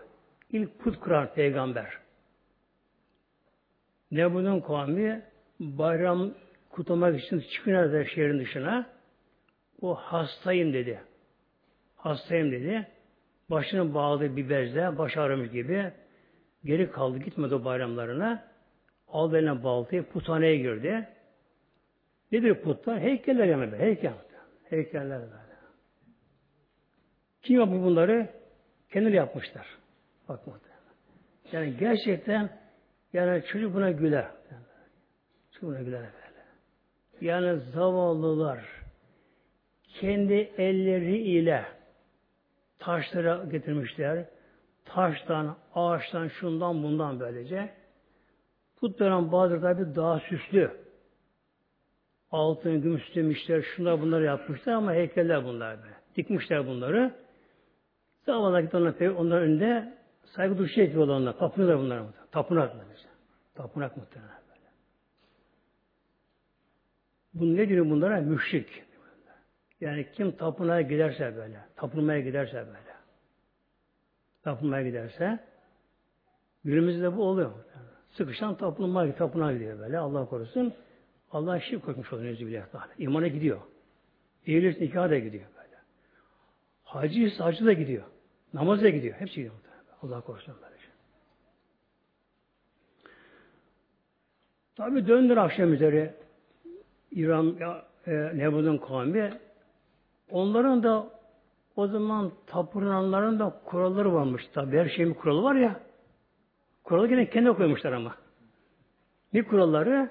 İlk put kıran peygamber. Nemrut'un kavmi bayram kutlamak için çıkıyorlar şehrin dışına. O hastayım dedi. Hastayım dedi. Başını bağladı bir bezle, baş ağrımış gibi. Geri kaldı, gitmedi o bayramlarına. Aldı eline baltayı, puthaneye girdi. Nedir putlar? Heykeller yanında, heykel. Heykeller böyle. Kim yapıyor bunları? Kendileri yapmışlar. Bakma. Yani gerçekten yani çocuk buna güler. Çocuk buna güler böyle. Yani zavallılar, kendi elleriyle taşlara getirmişler. Taştan, ağaçtan, şundan, bundan böylece. Putların bazıları tabi daha süslü. Altın, gümüş demişler, şunlar bunları yapmışlar ama heykeller bunlar böyle. Dikmişler bunları. Zavallı gitti onlar, onların önünde saygı duşu ediyorlar onlar. Tapınıyorlar bunlar. Tapınak mı? Tapınak muhtemelen böyle. Bu ne diyor bunlara? Müşrik. Yani kim tapınağa giderse böyle, tapınmaya giderse böyle, tapınmaya giderse, günümüzde bu oluyor. Sıkışan tapınmaya, tapınağa gidiyor böyle, Allah korusun. Allah şirk koymuş oluyor Nezibillahü Teala. İmana gidiyor. Evlilik nikah da gidiyor böyle. Hacı, hacı da gidiyor. Namaz da gidiyor. Hepsi gidiyor. Allah korusun böyle. Tabi döndür akşam üzeri İran e, Nebud'un kavmi onların da o zaman tapınanların da kuralları varmış. Tabi her şeyin kuralı var ya. Kuralı gene kendi koymuşlar ama. Ne kuralları?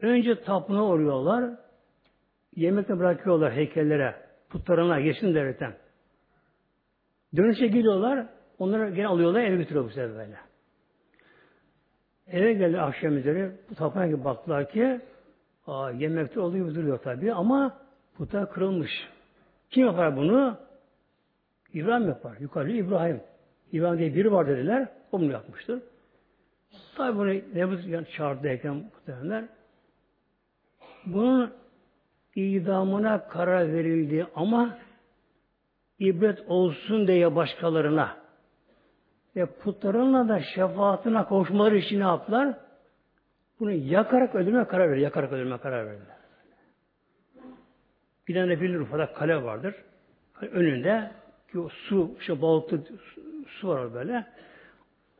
Önce tapına uğruyorlar. Yemekte bırakıyorlar heykellere. Putlarına geçsin devletten. Dönüşe geliyorlar. Onları gene alıyorlar eve götürüyor bu sefer. Eve geldi akşam üzeri bu tapınağa gibi baktılar ki aa, yemekte oluyor duruyor tabi ama puta kırılmış. Kim yapar bunu? İbrahim yapar. Yukarı İbrahim. İbrahim diye biri var dediler. O bunu yapmıştır. Tabi bunu Nebuz yani çağırdı derken muhtemelenler. Bunun idamına karar verildi ama ibret olsun diye başkalarına ve putlarına da şefaatine kavuşmaları için ne yaptılar? Bunu yakarak öldürmeye karar verdiler. Yakarak öldürmeye karar verdiler. Tane bir Urfa'da kale vardır. Önünde ki su, işte balıklı su var böyle.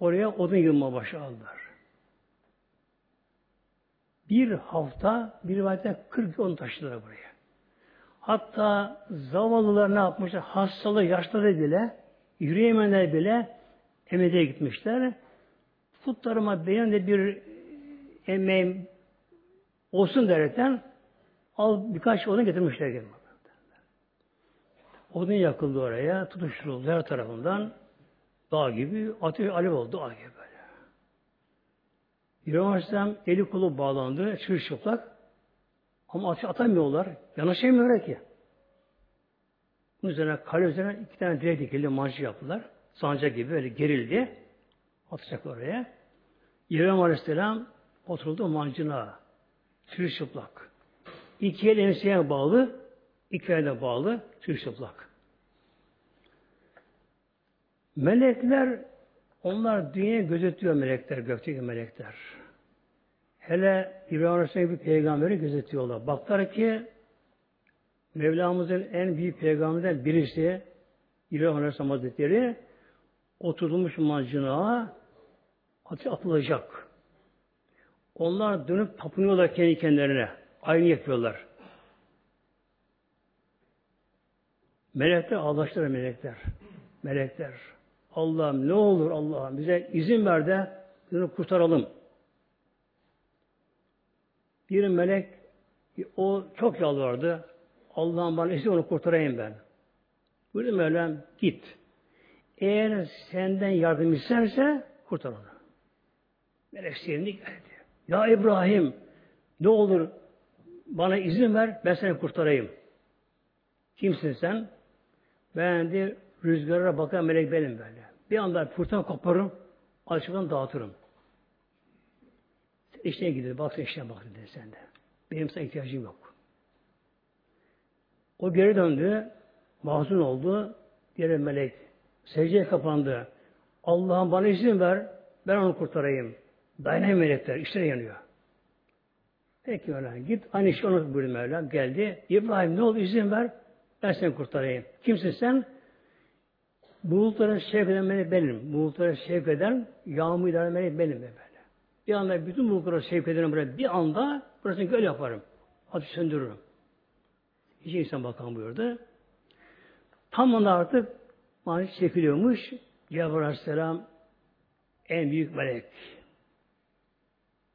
Oraya odun yığma başı aldılar. Bir hafta bir rivayette 40 on taşıdılar buraya. Hatta zavallılar ne yapmışlar? Hastalı, yaşlıları bile, yürüyemeyenler bile Emede'ye gitmişler. Putlarıma benim de bir emeğim olsun derken al birkaç odun getirmişler. Odun yakıldı oraya, tutuşturuldu her tarafından. Dağ gibi, ateş alev oldu dağ gibi böyle. İbrahim Aleyhisselam eli kolu bağlandı, çırışıplak. Ama ateş atamıyorlar. Yanaşamıyorlar ki. Bunun üzerine kale üzerine iki tane direk dikildi, mancı yaptılar. Sancak gibi böyle gerildi. Atacak oraya. İbrahim Aleyhisselam oturdu mancına. Çırışıplak. İki el enseye bağlı, iki elle bağlı, çırışıplak. Melekler, onlar dünyayı gözetiyor melekler, gökteki melekler. Hele İbrahim Aleyhisselam bir peygamberi gözetiyorlar. Baklar ki Mevlamızın en büyük peygamberden birisi İbrahim Aleyhisselam Hazretleri oturulmuş macına ateş atılacak. Onlar dönüp tapınıyorlar kendi kendilerine. Aynı yapıyorlar. Melekler ağlaştılar melekler. Melekler. Allah'ım ne olur Allah'ım bize izin ver de bunu kurtaralım. Bir melek o çok yalvardı. Allah'ım bana izin onu kurtarayım ben. Buyurdu Mevlam git. Eğer senden yardım isterse kurtar onu. Melek sevindi geldi. Ya İbrahim ne olur bana izin ver ben seni kurtarayım. Kimsin sen? Ben de rüzgara bakan melek benim böyle. Bir anda fırtına koparım, açıktan dağıtırım. İşine gidiyor, bak işine bak dedi sen de. Benim sana ihtiyacım yok. O geri döndü, mahzun oldu, diğer melek Secdeye kapandı. Allah'ım bana izin ver. Ben onu kurtarayım. Dayanayım melekler. İşleri yanıyor. Peki öyle. Git aynı iş onu buyurdu Mevlam. Geldi. İbrahim ne oldu izin ver. Ben seni kurtarayım. Kimsin sen? Bulutlara şevk eden melek benim. Bulutlara şevk eden, yağmur idare melek benim böyle. Bir anda bütün bulutlara şevk ederim buraya. Bir anda burasını göl yaparım. Ateş söndürürüm. Hiç insan bakan buyurdu. Tam anda artık Mani çekiliyormuş. Cebrail Aleyhisselam en büyük melek.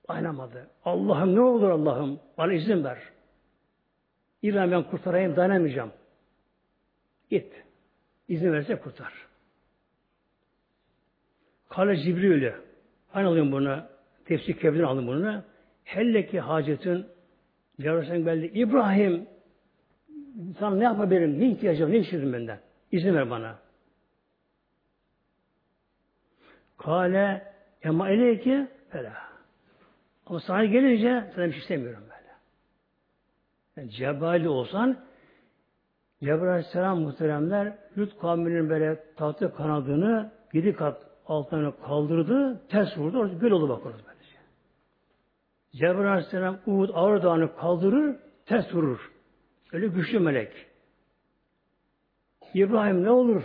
Dayanamadı. Allah'ım ne olur Allah'ım bana izin ver. İbrahim ben kurtarayım dayanamayacağım. Git. İzin verse kurtar. Kale Cibril'e aynı alayım bunu. Tefsir kevden aldım bunu. Helle ki hacetin Cebrail belli. İbrahim sana ne yapabilirim? Ne ihtiyacım? Ne istiyorsun benden? İzin ver bana. Kale ema eleyke fela. Ama sana gelince sana bir şey istemiyorum böyle. Yani Cebali olsan Cebrail Aleyhisselam muhteremler Lut kavminin böyle tahta kanadını yedi kat altına kaldırdı, ters vurdu, orası göl oldu bakıyoruz böylece. Cebrail Aleyhisselam Uhud Ağrı Dağı'nı kaldırır, ters vurur. Öyle güçlü melek. İbrahim ne olur?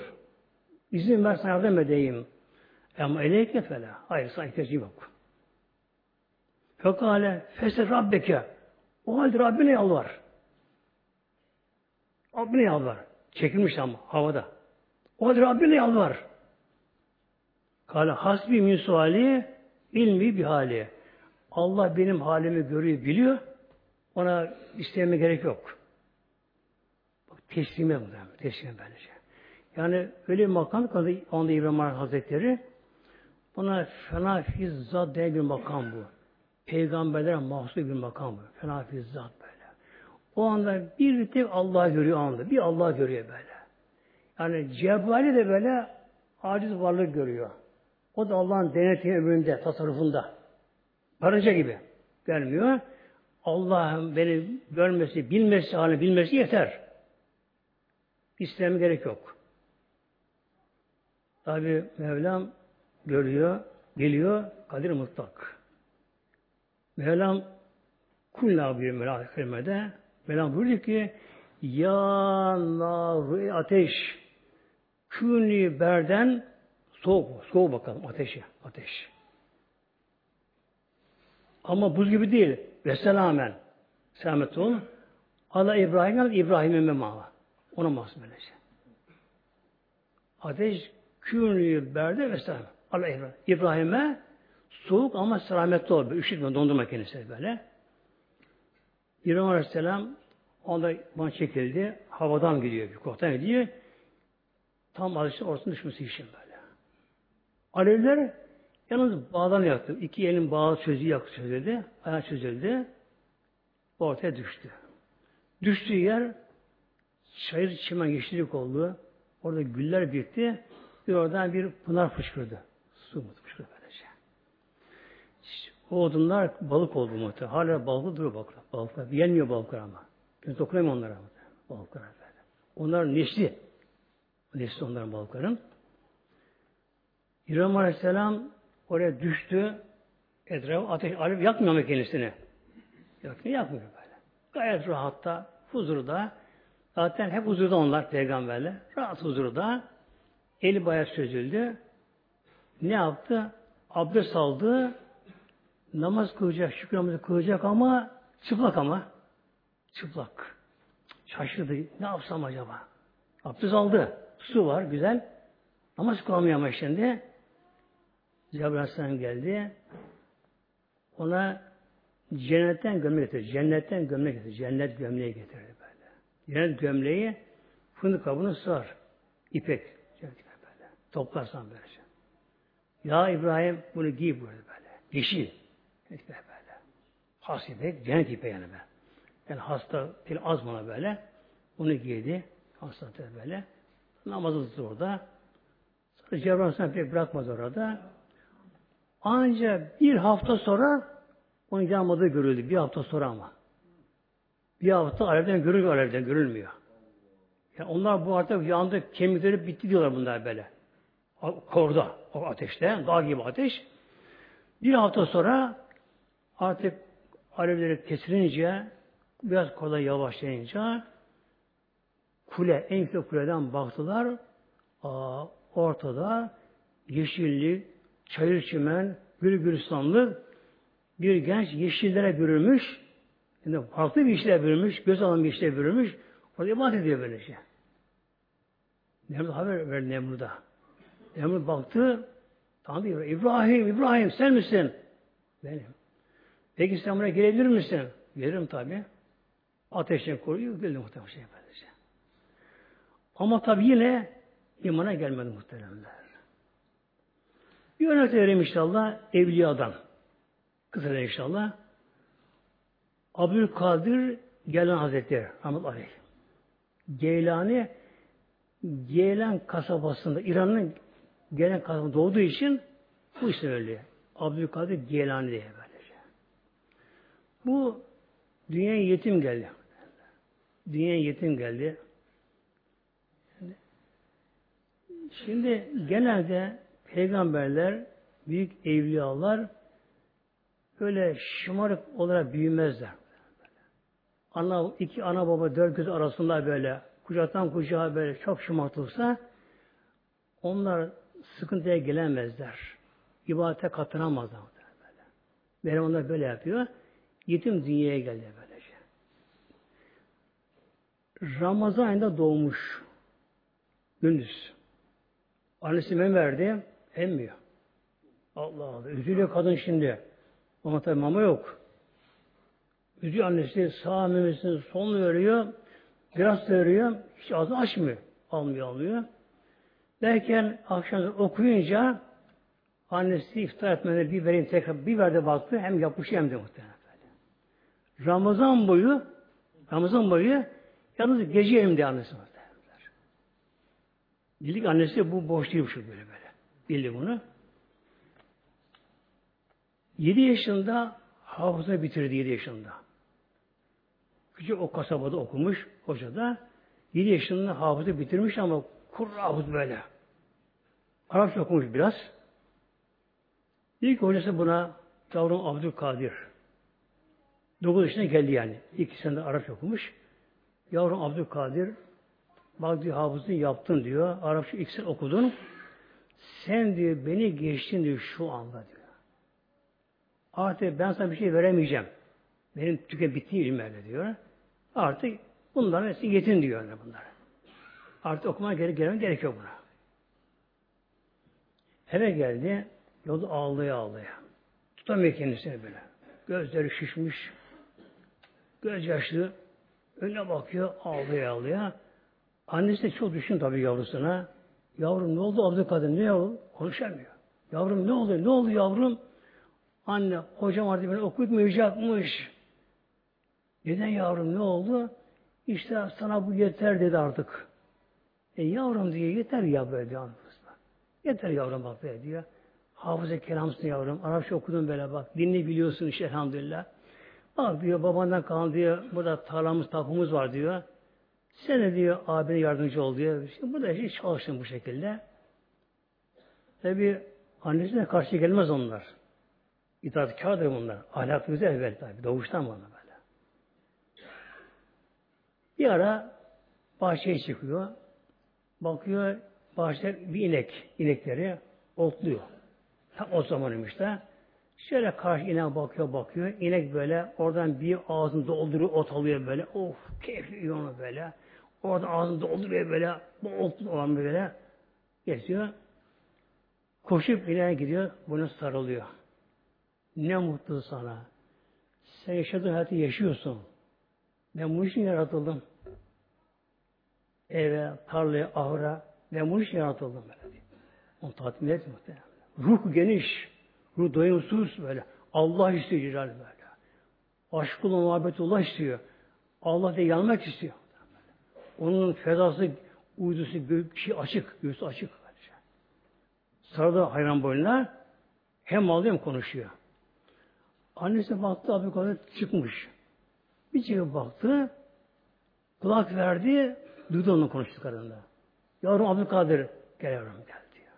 İzin ver sana yardım edeyim. Ama eleyke fela. Hayır sana ihtiyacı yok. Fekale fesir rabbeke. O halde Rabbine yalvar. Rabbine yalvar. Çekilmiş ama havada. O halde Rabbine yalvar. Kale hasbi min suali ilmi bir hali. Allah benim halimi görüyor, biliyor. Ona isteme gerek yok. Bak teslime bu da. Teslime bence. Yani öyle bir makam ki onda İbrahim Hazretleri buna fena fizzat diye bir makam bu. Peygamberlere mahsus bir makam bu. Fena fizzat böyle. O anda bir tek Allah görüyor anda. Bir Allah görüyor böyle. Yani Cebrail'i de böyle aciz varlık görüyor. O da Allah'ın denetimi ömründe, tasarrufunda. Karınca gibi gelmiyor. Allah'ın beni görmesi, bilmesi, halini bilmesi yeter. İsteme gerek yok. Tabi Mevlam görüyor, biliyor, kadir mutlak. Mevlam kulla bir melakemede Mevlam buyuruyor ki Ya naru ateş künni berden soğuk, soğuk bakalım ateşe, ateş. Ama buz gibi değil. Ve selamen. Selamet olun. Allah İbrahim'e İbrahim'e mema. Ona mahsus böylece. Ateş künlü berde ve selam. Allah İbrahim. İbrahim'e soğuk ama selametli ol. Üşütme, dondurma kendisi böyle. İbrahim Aleyhisselam onda bana çekildi. Havadan gidiyor. Bir koktan gidiyor. Tam ateşin ortasına düşmesi için böyle. Alevler yalnız bağdan yaktı. İki elin bağı çözü yaktı çözüldü. Ayağı çözüldü. Ortaya düştü. Düştüğü yer çayır çimen yeşillik oldu. Orada güller birikti. Bir oradan bir pınar fışkırdı. Su böylece. O odunlar balık oldu muhtemelen. Hala balıklı duruyor balıklar. Balıklar. Yenmiyor balıklar ama. Göz dokunayım onlara. Balıklar. Onlar neşli. Nesli onların balıkların. İbrahim Aleyhisselam oraya düştü. Etrafı ateş alev yakmıyor mu kendisini? Yakmıyor, yakmıyor böyle. Gayet rahatta, huzurda. Zaten hep huzurda onlar peygamberle. Rahat huzurda. Eli bayağı çözüldü. Ne yaptı? Abdest aldı. Namaz kılacak, şükür namazı kılacak ama çıplak ama. Çıplak. Şaşırdı. Ne yapsam acaba? Abdest aldı. Su var, güzel. Namaz kılamıyor ama şimdi. Cebrail geldi. Ona cennetten gömlek getirdi. Cennetten gömlek getirdi. Cennet gömleği getirdi böyle. Cennet gömleği fındık kabını sığar. İpek. Böyle. Toplarsan böylece. Ya İbrahim bunu giy böyle böyle. Yeşil. İşte böyle. Has ipek, cennet ipeği yani böyle. Yani hasta til az bana böyle. Bunu giydi. Hasta böyle. Namazı tuttu orada. Sonra Cebrail pek bırakmaz orada. Ancak bir hafta sonra onun yanmadığı görüldü. Bir hafta sonra ama. Bir hafta alevden görülmüyor, alevden görülmüyor. Yani onlar bu artık yandı, kemikleri bitti diyorlar bunlar böyle. Korda, o ateşte, dağ gibi ateş. Bir hafta sonra artık alevleri kesilince, biraz kolay yavaşlayınca kule, en yüksek kuleden baktılar. Aa, ortada yeşillik, çayır çimen, gül gülistanlık bir genç yeşillere bürünmüş. Yani farklı bir işlere bürünmüş, göz alan bir işlere bürünmüş. Orada ibadet ediyor böylece. Nemrut haber verdi Nemrut'a. Nemrut baktı, tanıdı. İbrahim, İbrahim sen misin? Benim. Peki sen buraya gelebilir misin? Gelirim tabi. Ateşten koruyor, geldi muhtemelen şey böylece. Ama tabi yine imana gelmedi muhteremler. Bir örnek vereyim inşallah evliyadan. Kısaca inşallah. Abdülkadir Gelen Hazretleri Rahmet Aleyh. Geylani Geylan kasabasında İran'ın Gelen kasabasında doğduğu için Bu isim öyle. Abdülkadir Geylani diye. Bu dünyaya yetim geldi. Dünyaya yetim geldi. Şimdi genelde peygamberler, büyük evliyalar böyle şımarık olarak büyümezler. Ana, iki ana baba dört göz arasında böyle kucaktan kucağa böyle çok şımartılsa onlar sıkıntıya gelemezler. İbadete katılamazlar. Böyle. Onlar böyle yapıyor. Yetim dünyaya geldi böylece. Ramazan ayında doğmuş. Gündüz. Annesi mem verdi. Emmiyor. Allah Allah. Üzülüyor kadın şimdi. Ama tabi mama yok. Üzüyor annesi sağ memesini solunu veriyor. Biraz veriyor. Hiç ağzını açmıyor. Almıyor almıyor. Derken akşam okuyunca annesi iftar etmeden bir vereyim tekrar bir verdi baktı. Hem yapışıyor hem de muhtemelen. Ramazan boyu Ramazan boyu yalnız gece elimde annesi muhtemelen. Bildik annesi bu boş değilmiş böyle böyle. Bildi bunu. 7 yaşında hafıza bitirdi 7 yaşında. Küçük o kasabada okumuş hoca da 7 yaşında hafıza bitirmiş ama kurra hafız böyle. Arapça okumuş biraz. İlk hocası buna yavrum Abdülkadir. 9 yaşına geldi yani. İlk sene Arapça okumuş. Yavrum Abdülkadir bak diyor hafızını yaptın diyor. Arapça sene okudun. Sen diyor beni geçtin diyor şu anda diyor. Artık ben sana bir şey veremeyeceğim. Benim tüke bitti ilimlerle diyor. Artık bunların hepsi yetin diyor yani bunlar. Artık okumaya gerek, gerek, gerek yok buna. Eve geldi. Yolda ağlaya ağlaya. Tutamıyor kendisini böyle. Gözleri şişmiş. Göz yaşlı. Önüne bakıyor ağlaya ağlaya. Annesi de çok düşün tabii yavrusuna. Yavrum ne oldu Abdülkadir? Ne yavrum? Konuşamıyor. Yavrum ne oldu? Ne oldu yavrum? Anne hocam artık beni okutmayacakmış. Neden yavrum ne oldu? İşte sana bu yeter dedi artık. E yavrum diye yeter ya böyle diyor. Yeter yavrum bak böyle diyor. Hafıza kelamsın yavrum. Arapça okudun böyle bak. Dinle biliyorsun işte elhamdülillah. Bak diyor babandan kalan diyor. Burada tarlamız tapumuz var diyor. Sen de diyor abine yardımcı ol diyor. Şimdi burada hiç çalıştın bu şekilde. Tabi annesine karşı gelmez onlar. İtaatkardır bunlar. Ahlaklı güzel evvel tabi. Doğuştan bana böyle. Bir ara bahçeye çıkıyor. Bakıyor bahçede bir inek, inekleri otluyor. Tam o zamanıymış da. Şöyle karşı inek bakıyor bakıyor. İnek böyle oradan bir ağzını dolduruyor, ot alıyor böyle. Of keyifli yiyor onu böyle. Orada ağzını dolduruyor böyle. Bu otlu olan böyle. Geçiyor. Koşup ineğe gidiyor. Bunu sarılıyor. Ne mutlu sana. Sen yaşadığın hayatı yaşıyorsun. Ben bu için yaratıldım. Eve, tarlaya, ahıra. Ben bu için yaratıldım. Onu tatmin et muhtemelen. Ruh geniş. Ruh doyumsuz böyle. Allah istiyor Celal böyle. Aşkula muhabbetullah istiyor. Allah da yanmak istiyor. Onun fedası, uydusu, gök, şey açık, göğsü açık. Sırada hayran boyunlar hem ağlıyor hem konuşuyor. Annesi baktı abi kadar çıkmış. Bir çıkıp baktı. Kulak verdi. Duydu onun konuştuklarında. Yavrum Abdülkadir gel yavrum gel diyor.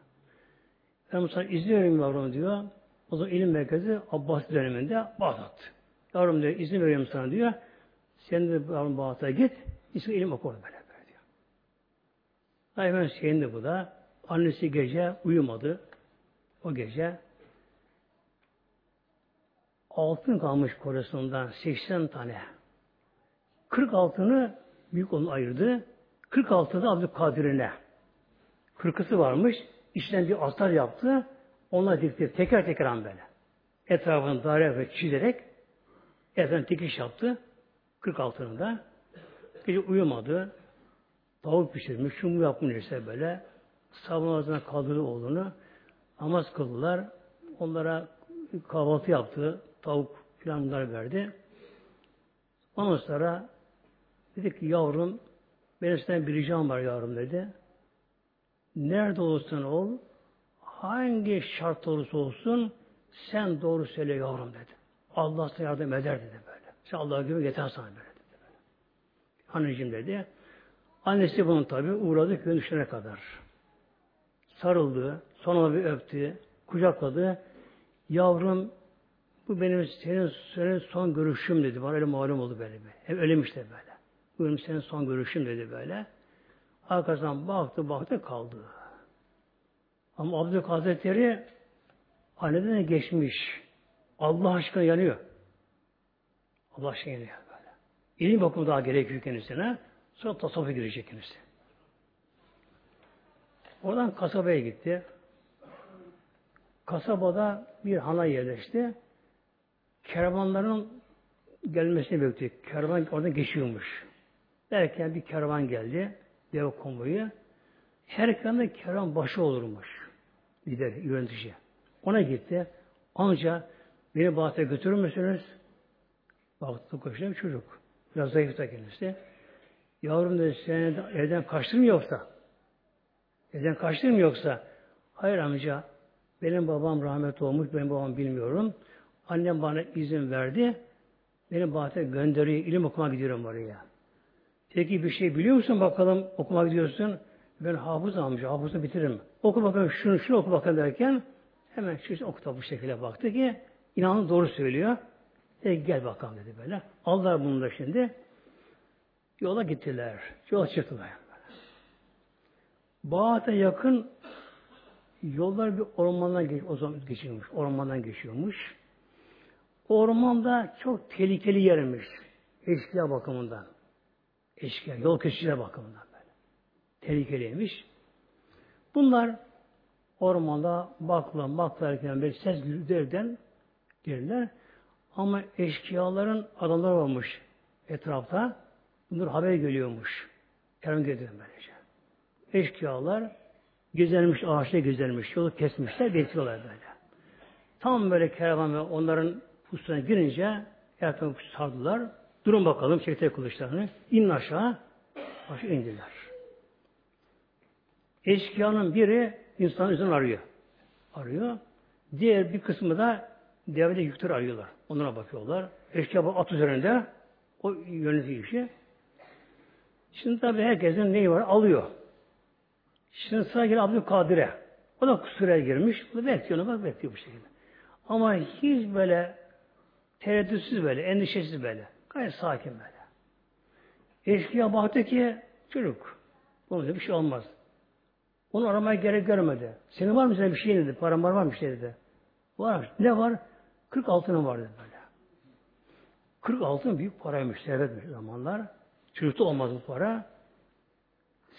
Ben sana izliyorum yavrum diyor. O zaman ilim merkezi Abbas döneminde Bağdat. Yavrum diyor izin veriyorum sana diyor. Sen de yavrum Bağdat'a git. İsmi ilim oku böyle böyle diyor. Hayvan şeyinde bu da. Annesi gece uyumadı. O gece altın kalmış koleksiyonundan 80 tane. 40 altını büyük onu ayırdı. 40 altını Abdülkadir'ine. 40'ısı varmış. İçinden bir astar yaptı. Onlar dikti. Teker teker an böyle. Etrafını daire ve çizerek etrafını dikiş yaptı. 40 altını da. Gece uyumadı. Tavuk pişirmiş. Şunu yapmış ise böyle. Sabun ağzına kaldırdı oğlunu. Namaz kıldılar. Onlara kahvaltı yaptı tavuk filan bunları verdi. Ondan sonra dedi ki yavrum benim senden bir ricam var yavrum dedi. Nerede olursan ol hangi şart olursa olsun sen doğru söyle yavrum dedi. Allah sana yardım eder dedi böyle. Sen Allah'a güven yeter sana böyle dedi. Böyle. Anneciğim dedi. Annesi bunun tabi uğradı köyün kadar. Sarıldı, sonra bir öptü, kucakladı. Yavrum bu benim senin, senin son görüşüm dedi. Bana öyle malum oldu böyle. Hem ölüm de böyle. Bu benim senin son görüşüm dedi böyle. Arkasından baktı baktı kaldı. Ama Abdülk Hazretleri anneden geçmiş. Allah aşkına yanıyor. Allah aşkına yanıyor böyle. İlim bakımı daha gerekiyor kendisine. Sonra tasavvufa girecek kendisi. Oradan kasabaya gitti. Kasabada bir hana yerleşti. Kervanların gelmesini bekliyor. Kervan oradan geçiyormuş. Derken bir kervan geldi. Dev konvoyu. Her kervanda kervan başı olurmuş. Lider, yönetici. Ona gitti. Anca beni bahçe götürür müsünüz? Baktı koşuyor bir çocuk. Biraz zayıf da kendisi. Yavrum dedi seni evden kaçtın mı yoksa? Evden kaçtın mı yoksa? Hayır amca. Benim babam rahmet olmuş. Benim babam bilmiyorum. Annem bana izin verdi. Beni bahçe gönderiyor. ilim okuma gidiyorum oraya. Peki bir şey biliyor musun bakalım okuma gidiyorsun? Ben hafız amca, hafızı bitiririm. Oku bakalım şunu, şunu oku bakalım derken hemen şu okuta bu şekilde baktı ki inanın doğru söylüyor. Dedi, gel bakalım dedi böyle. Aldılar bunu da şimdi. Yola gittiler. Yola çıktılar. Bağat'a yakın yollar bir ormandan geç, o zaman geçiyormuş. Ormandan geçiyormuş. Ormanda çok tehlikeli yermiş. Eşkıya bakımından. Eşkıya, yol keşişler bakımından böyle. Tehlikeliymiş. Bunlar ormanda bakla baklarken bir ses derden gelirler. Ama eşkıyaların adamları varmış etrafta. Bunlar haber geliyormuş. Kerem geliyor böylece. Eşkıyalar güzelmiş, ağaçta güzelmiş, yolu kesmişler, bekliyorlar böyle. Tam böyle kervan ve onların pusuna girince erken sardılar. Durun bakalım çekti kılıçlarını. İnin aşağı. Aşağı indiler. Eşkıyanın biri insan üzerine arıyor. Arıyor. Diğer bir kısmı da devlet yükler arıyorlar. Onlara bakıyorlar. Eşkıya at üzerinde o yönetiyor işi. Şimdi tabi herkesin neyi var? Alıyor. Şimdi sıra geliyor Abdülkadir'e. O da kusura girmiş. Bu da bekliyor. Bak bekliyor bu şekilde. Ama hiç böyle tereddütsüz böyle, endişesiz böyle. Gayet sakin böyle. Eşkıya baktı ki çocuk. Bunun bir şey olmaz. Onu aramaya gerek görmedi. Senin var mı senin bir şey dedi. Param var mı bir şey dedi. Var. Ne var? 40 altının var dedi böyle. 40 altın büyük paraymış. Servetmiş zamanlar. Çocukta olmaz bu para.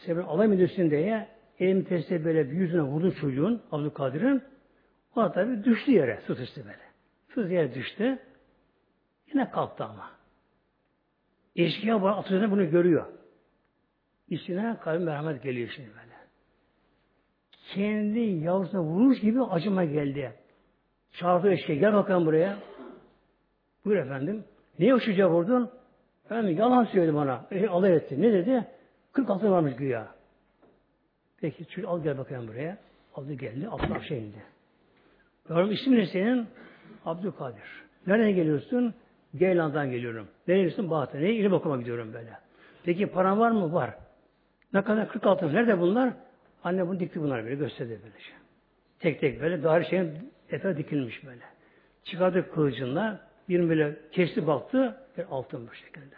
Sebep müdürsün diye elimi testi böyle bir yüzüne vurdu çocuğun Abdülkadir'in. O da tabi düştü yere. Sıtıştı böyle. Sıtıştı yere düştü. Yine kalktı ama. Eşkıya atışında bunu görüyor. İçine kalbi merhamet geliyor şimdi böyle. Kendi yavrusuna vurmuş gibi acıma geldi. Çağırdı eşkıya gel bakalım buraya. Buyur efendim. Niye o çocuğa vurdun? Ben yalan söyledi bana. E, alay etti. Ne dedi? 46 varmış güya. Peki çocuk al gel bakayım buraya. Aldı geldi. Altına şey indi. Yavrum ismin ne senin? Abdülkadir. Nereye geliyorsun? Geylan'dan geliyorum. Nereye gidiyorsun? Bahat'a. Neye? Okuma gidiyorum böyle. Peki paran var mı? Var. Ne kadar? 46. Nerede bunlar? Anne bunu dikti bunlar böyle gösterdi böyle şey. Tek tek böyle daire şeyin etrafı dikilmiş böyle. Çıkardı kılıcınla bir böyle kesti baktı bir altın bu şekilde.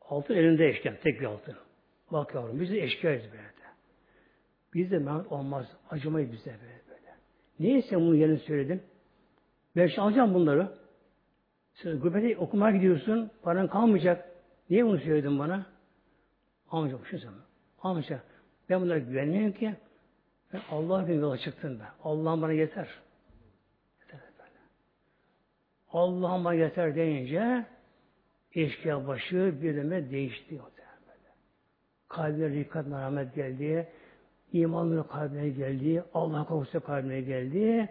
Altın elinde eşken, tek bir altın. Bak yavrum biz de eşkıyayız böyle. Biz de Mehmet olmaz. Acımayız bize böyle böyle. Niye sen bunu yerini söyledin? Ben şimdi alacağım bunları. Sen gurbete okumaya gidiyorsun. Paran kalmayacak. Niye bunu söyledin bana? Amca şu zaman. Amca ben bunlara güvenmiyorum ki. Ben Allah'a gün yola çıktım ben. Allah'ım bana yeter. Yeter. Allah'ım bana yeter deyince eşkıya başı bir deme değişti. Kalbine rikat merhamet geldi. İmanlı kalbine geldi. Allah korkusu kalbine geldi.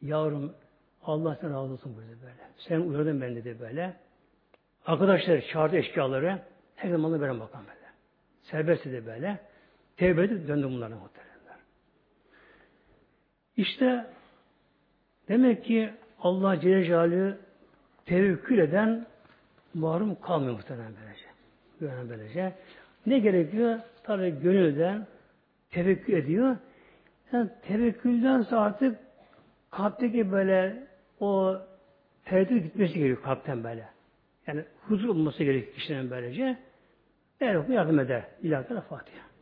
Yavrum Allah sana razı olsun burada böyle. Sen uyardın ben dedi böyle. Arkadaşlar çağırdı eşkıyaları. Her zaman verin bakalım böyle. Serbest dedi böyle. Tevbe edip döndü bunlara muhteremler. İşte demek ki Allah Celle Celaluhu tevekkül eden mahrum kalmıyor muhtemelen böylece. Güvenen böylece. Ne gerekiyor? Tabi gönülden tevekkül ediyor. Yani tevekkülden sonra artık kalpteki böyle o tereddüt gitmesi gerekiyor kalpten böyle. Yani huzur olması gerekiyor kişinin böylece. Eğer yardım eder. İlahi Fatiha.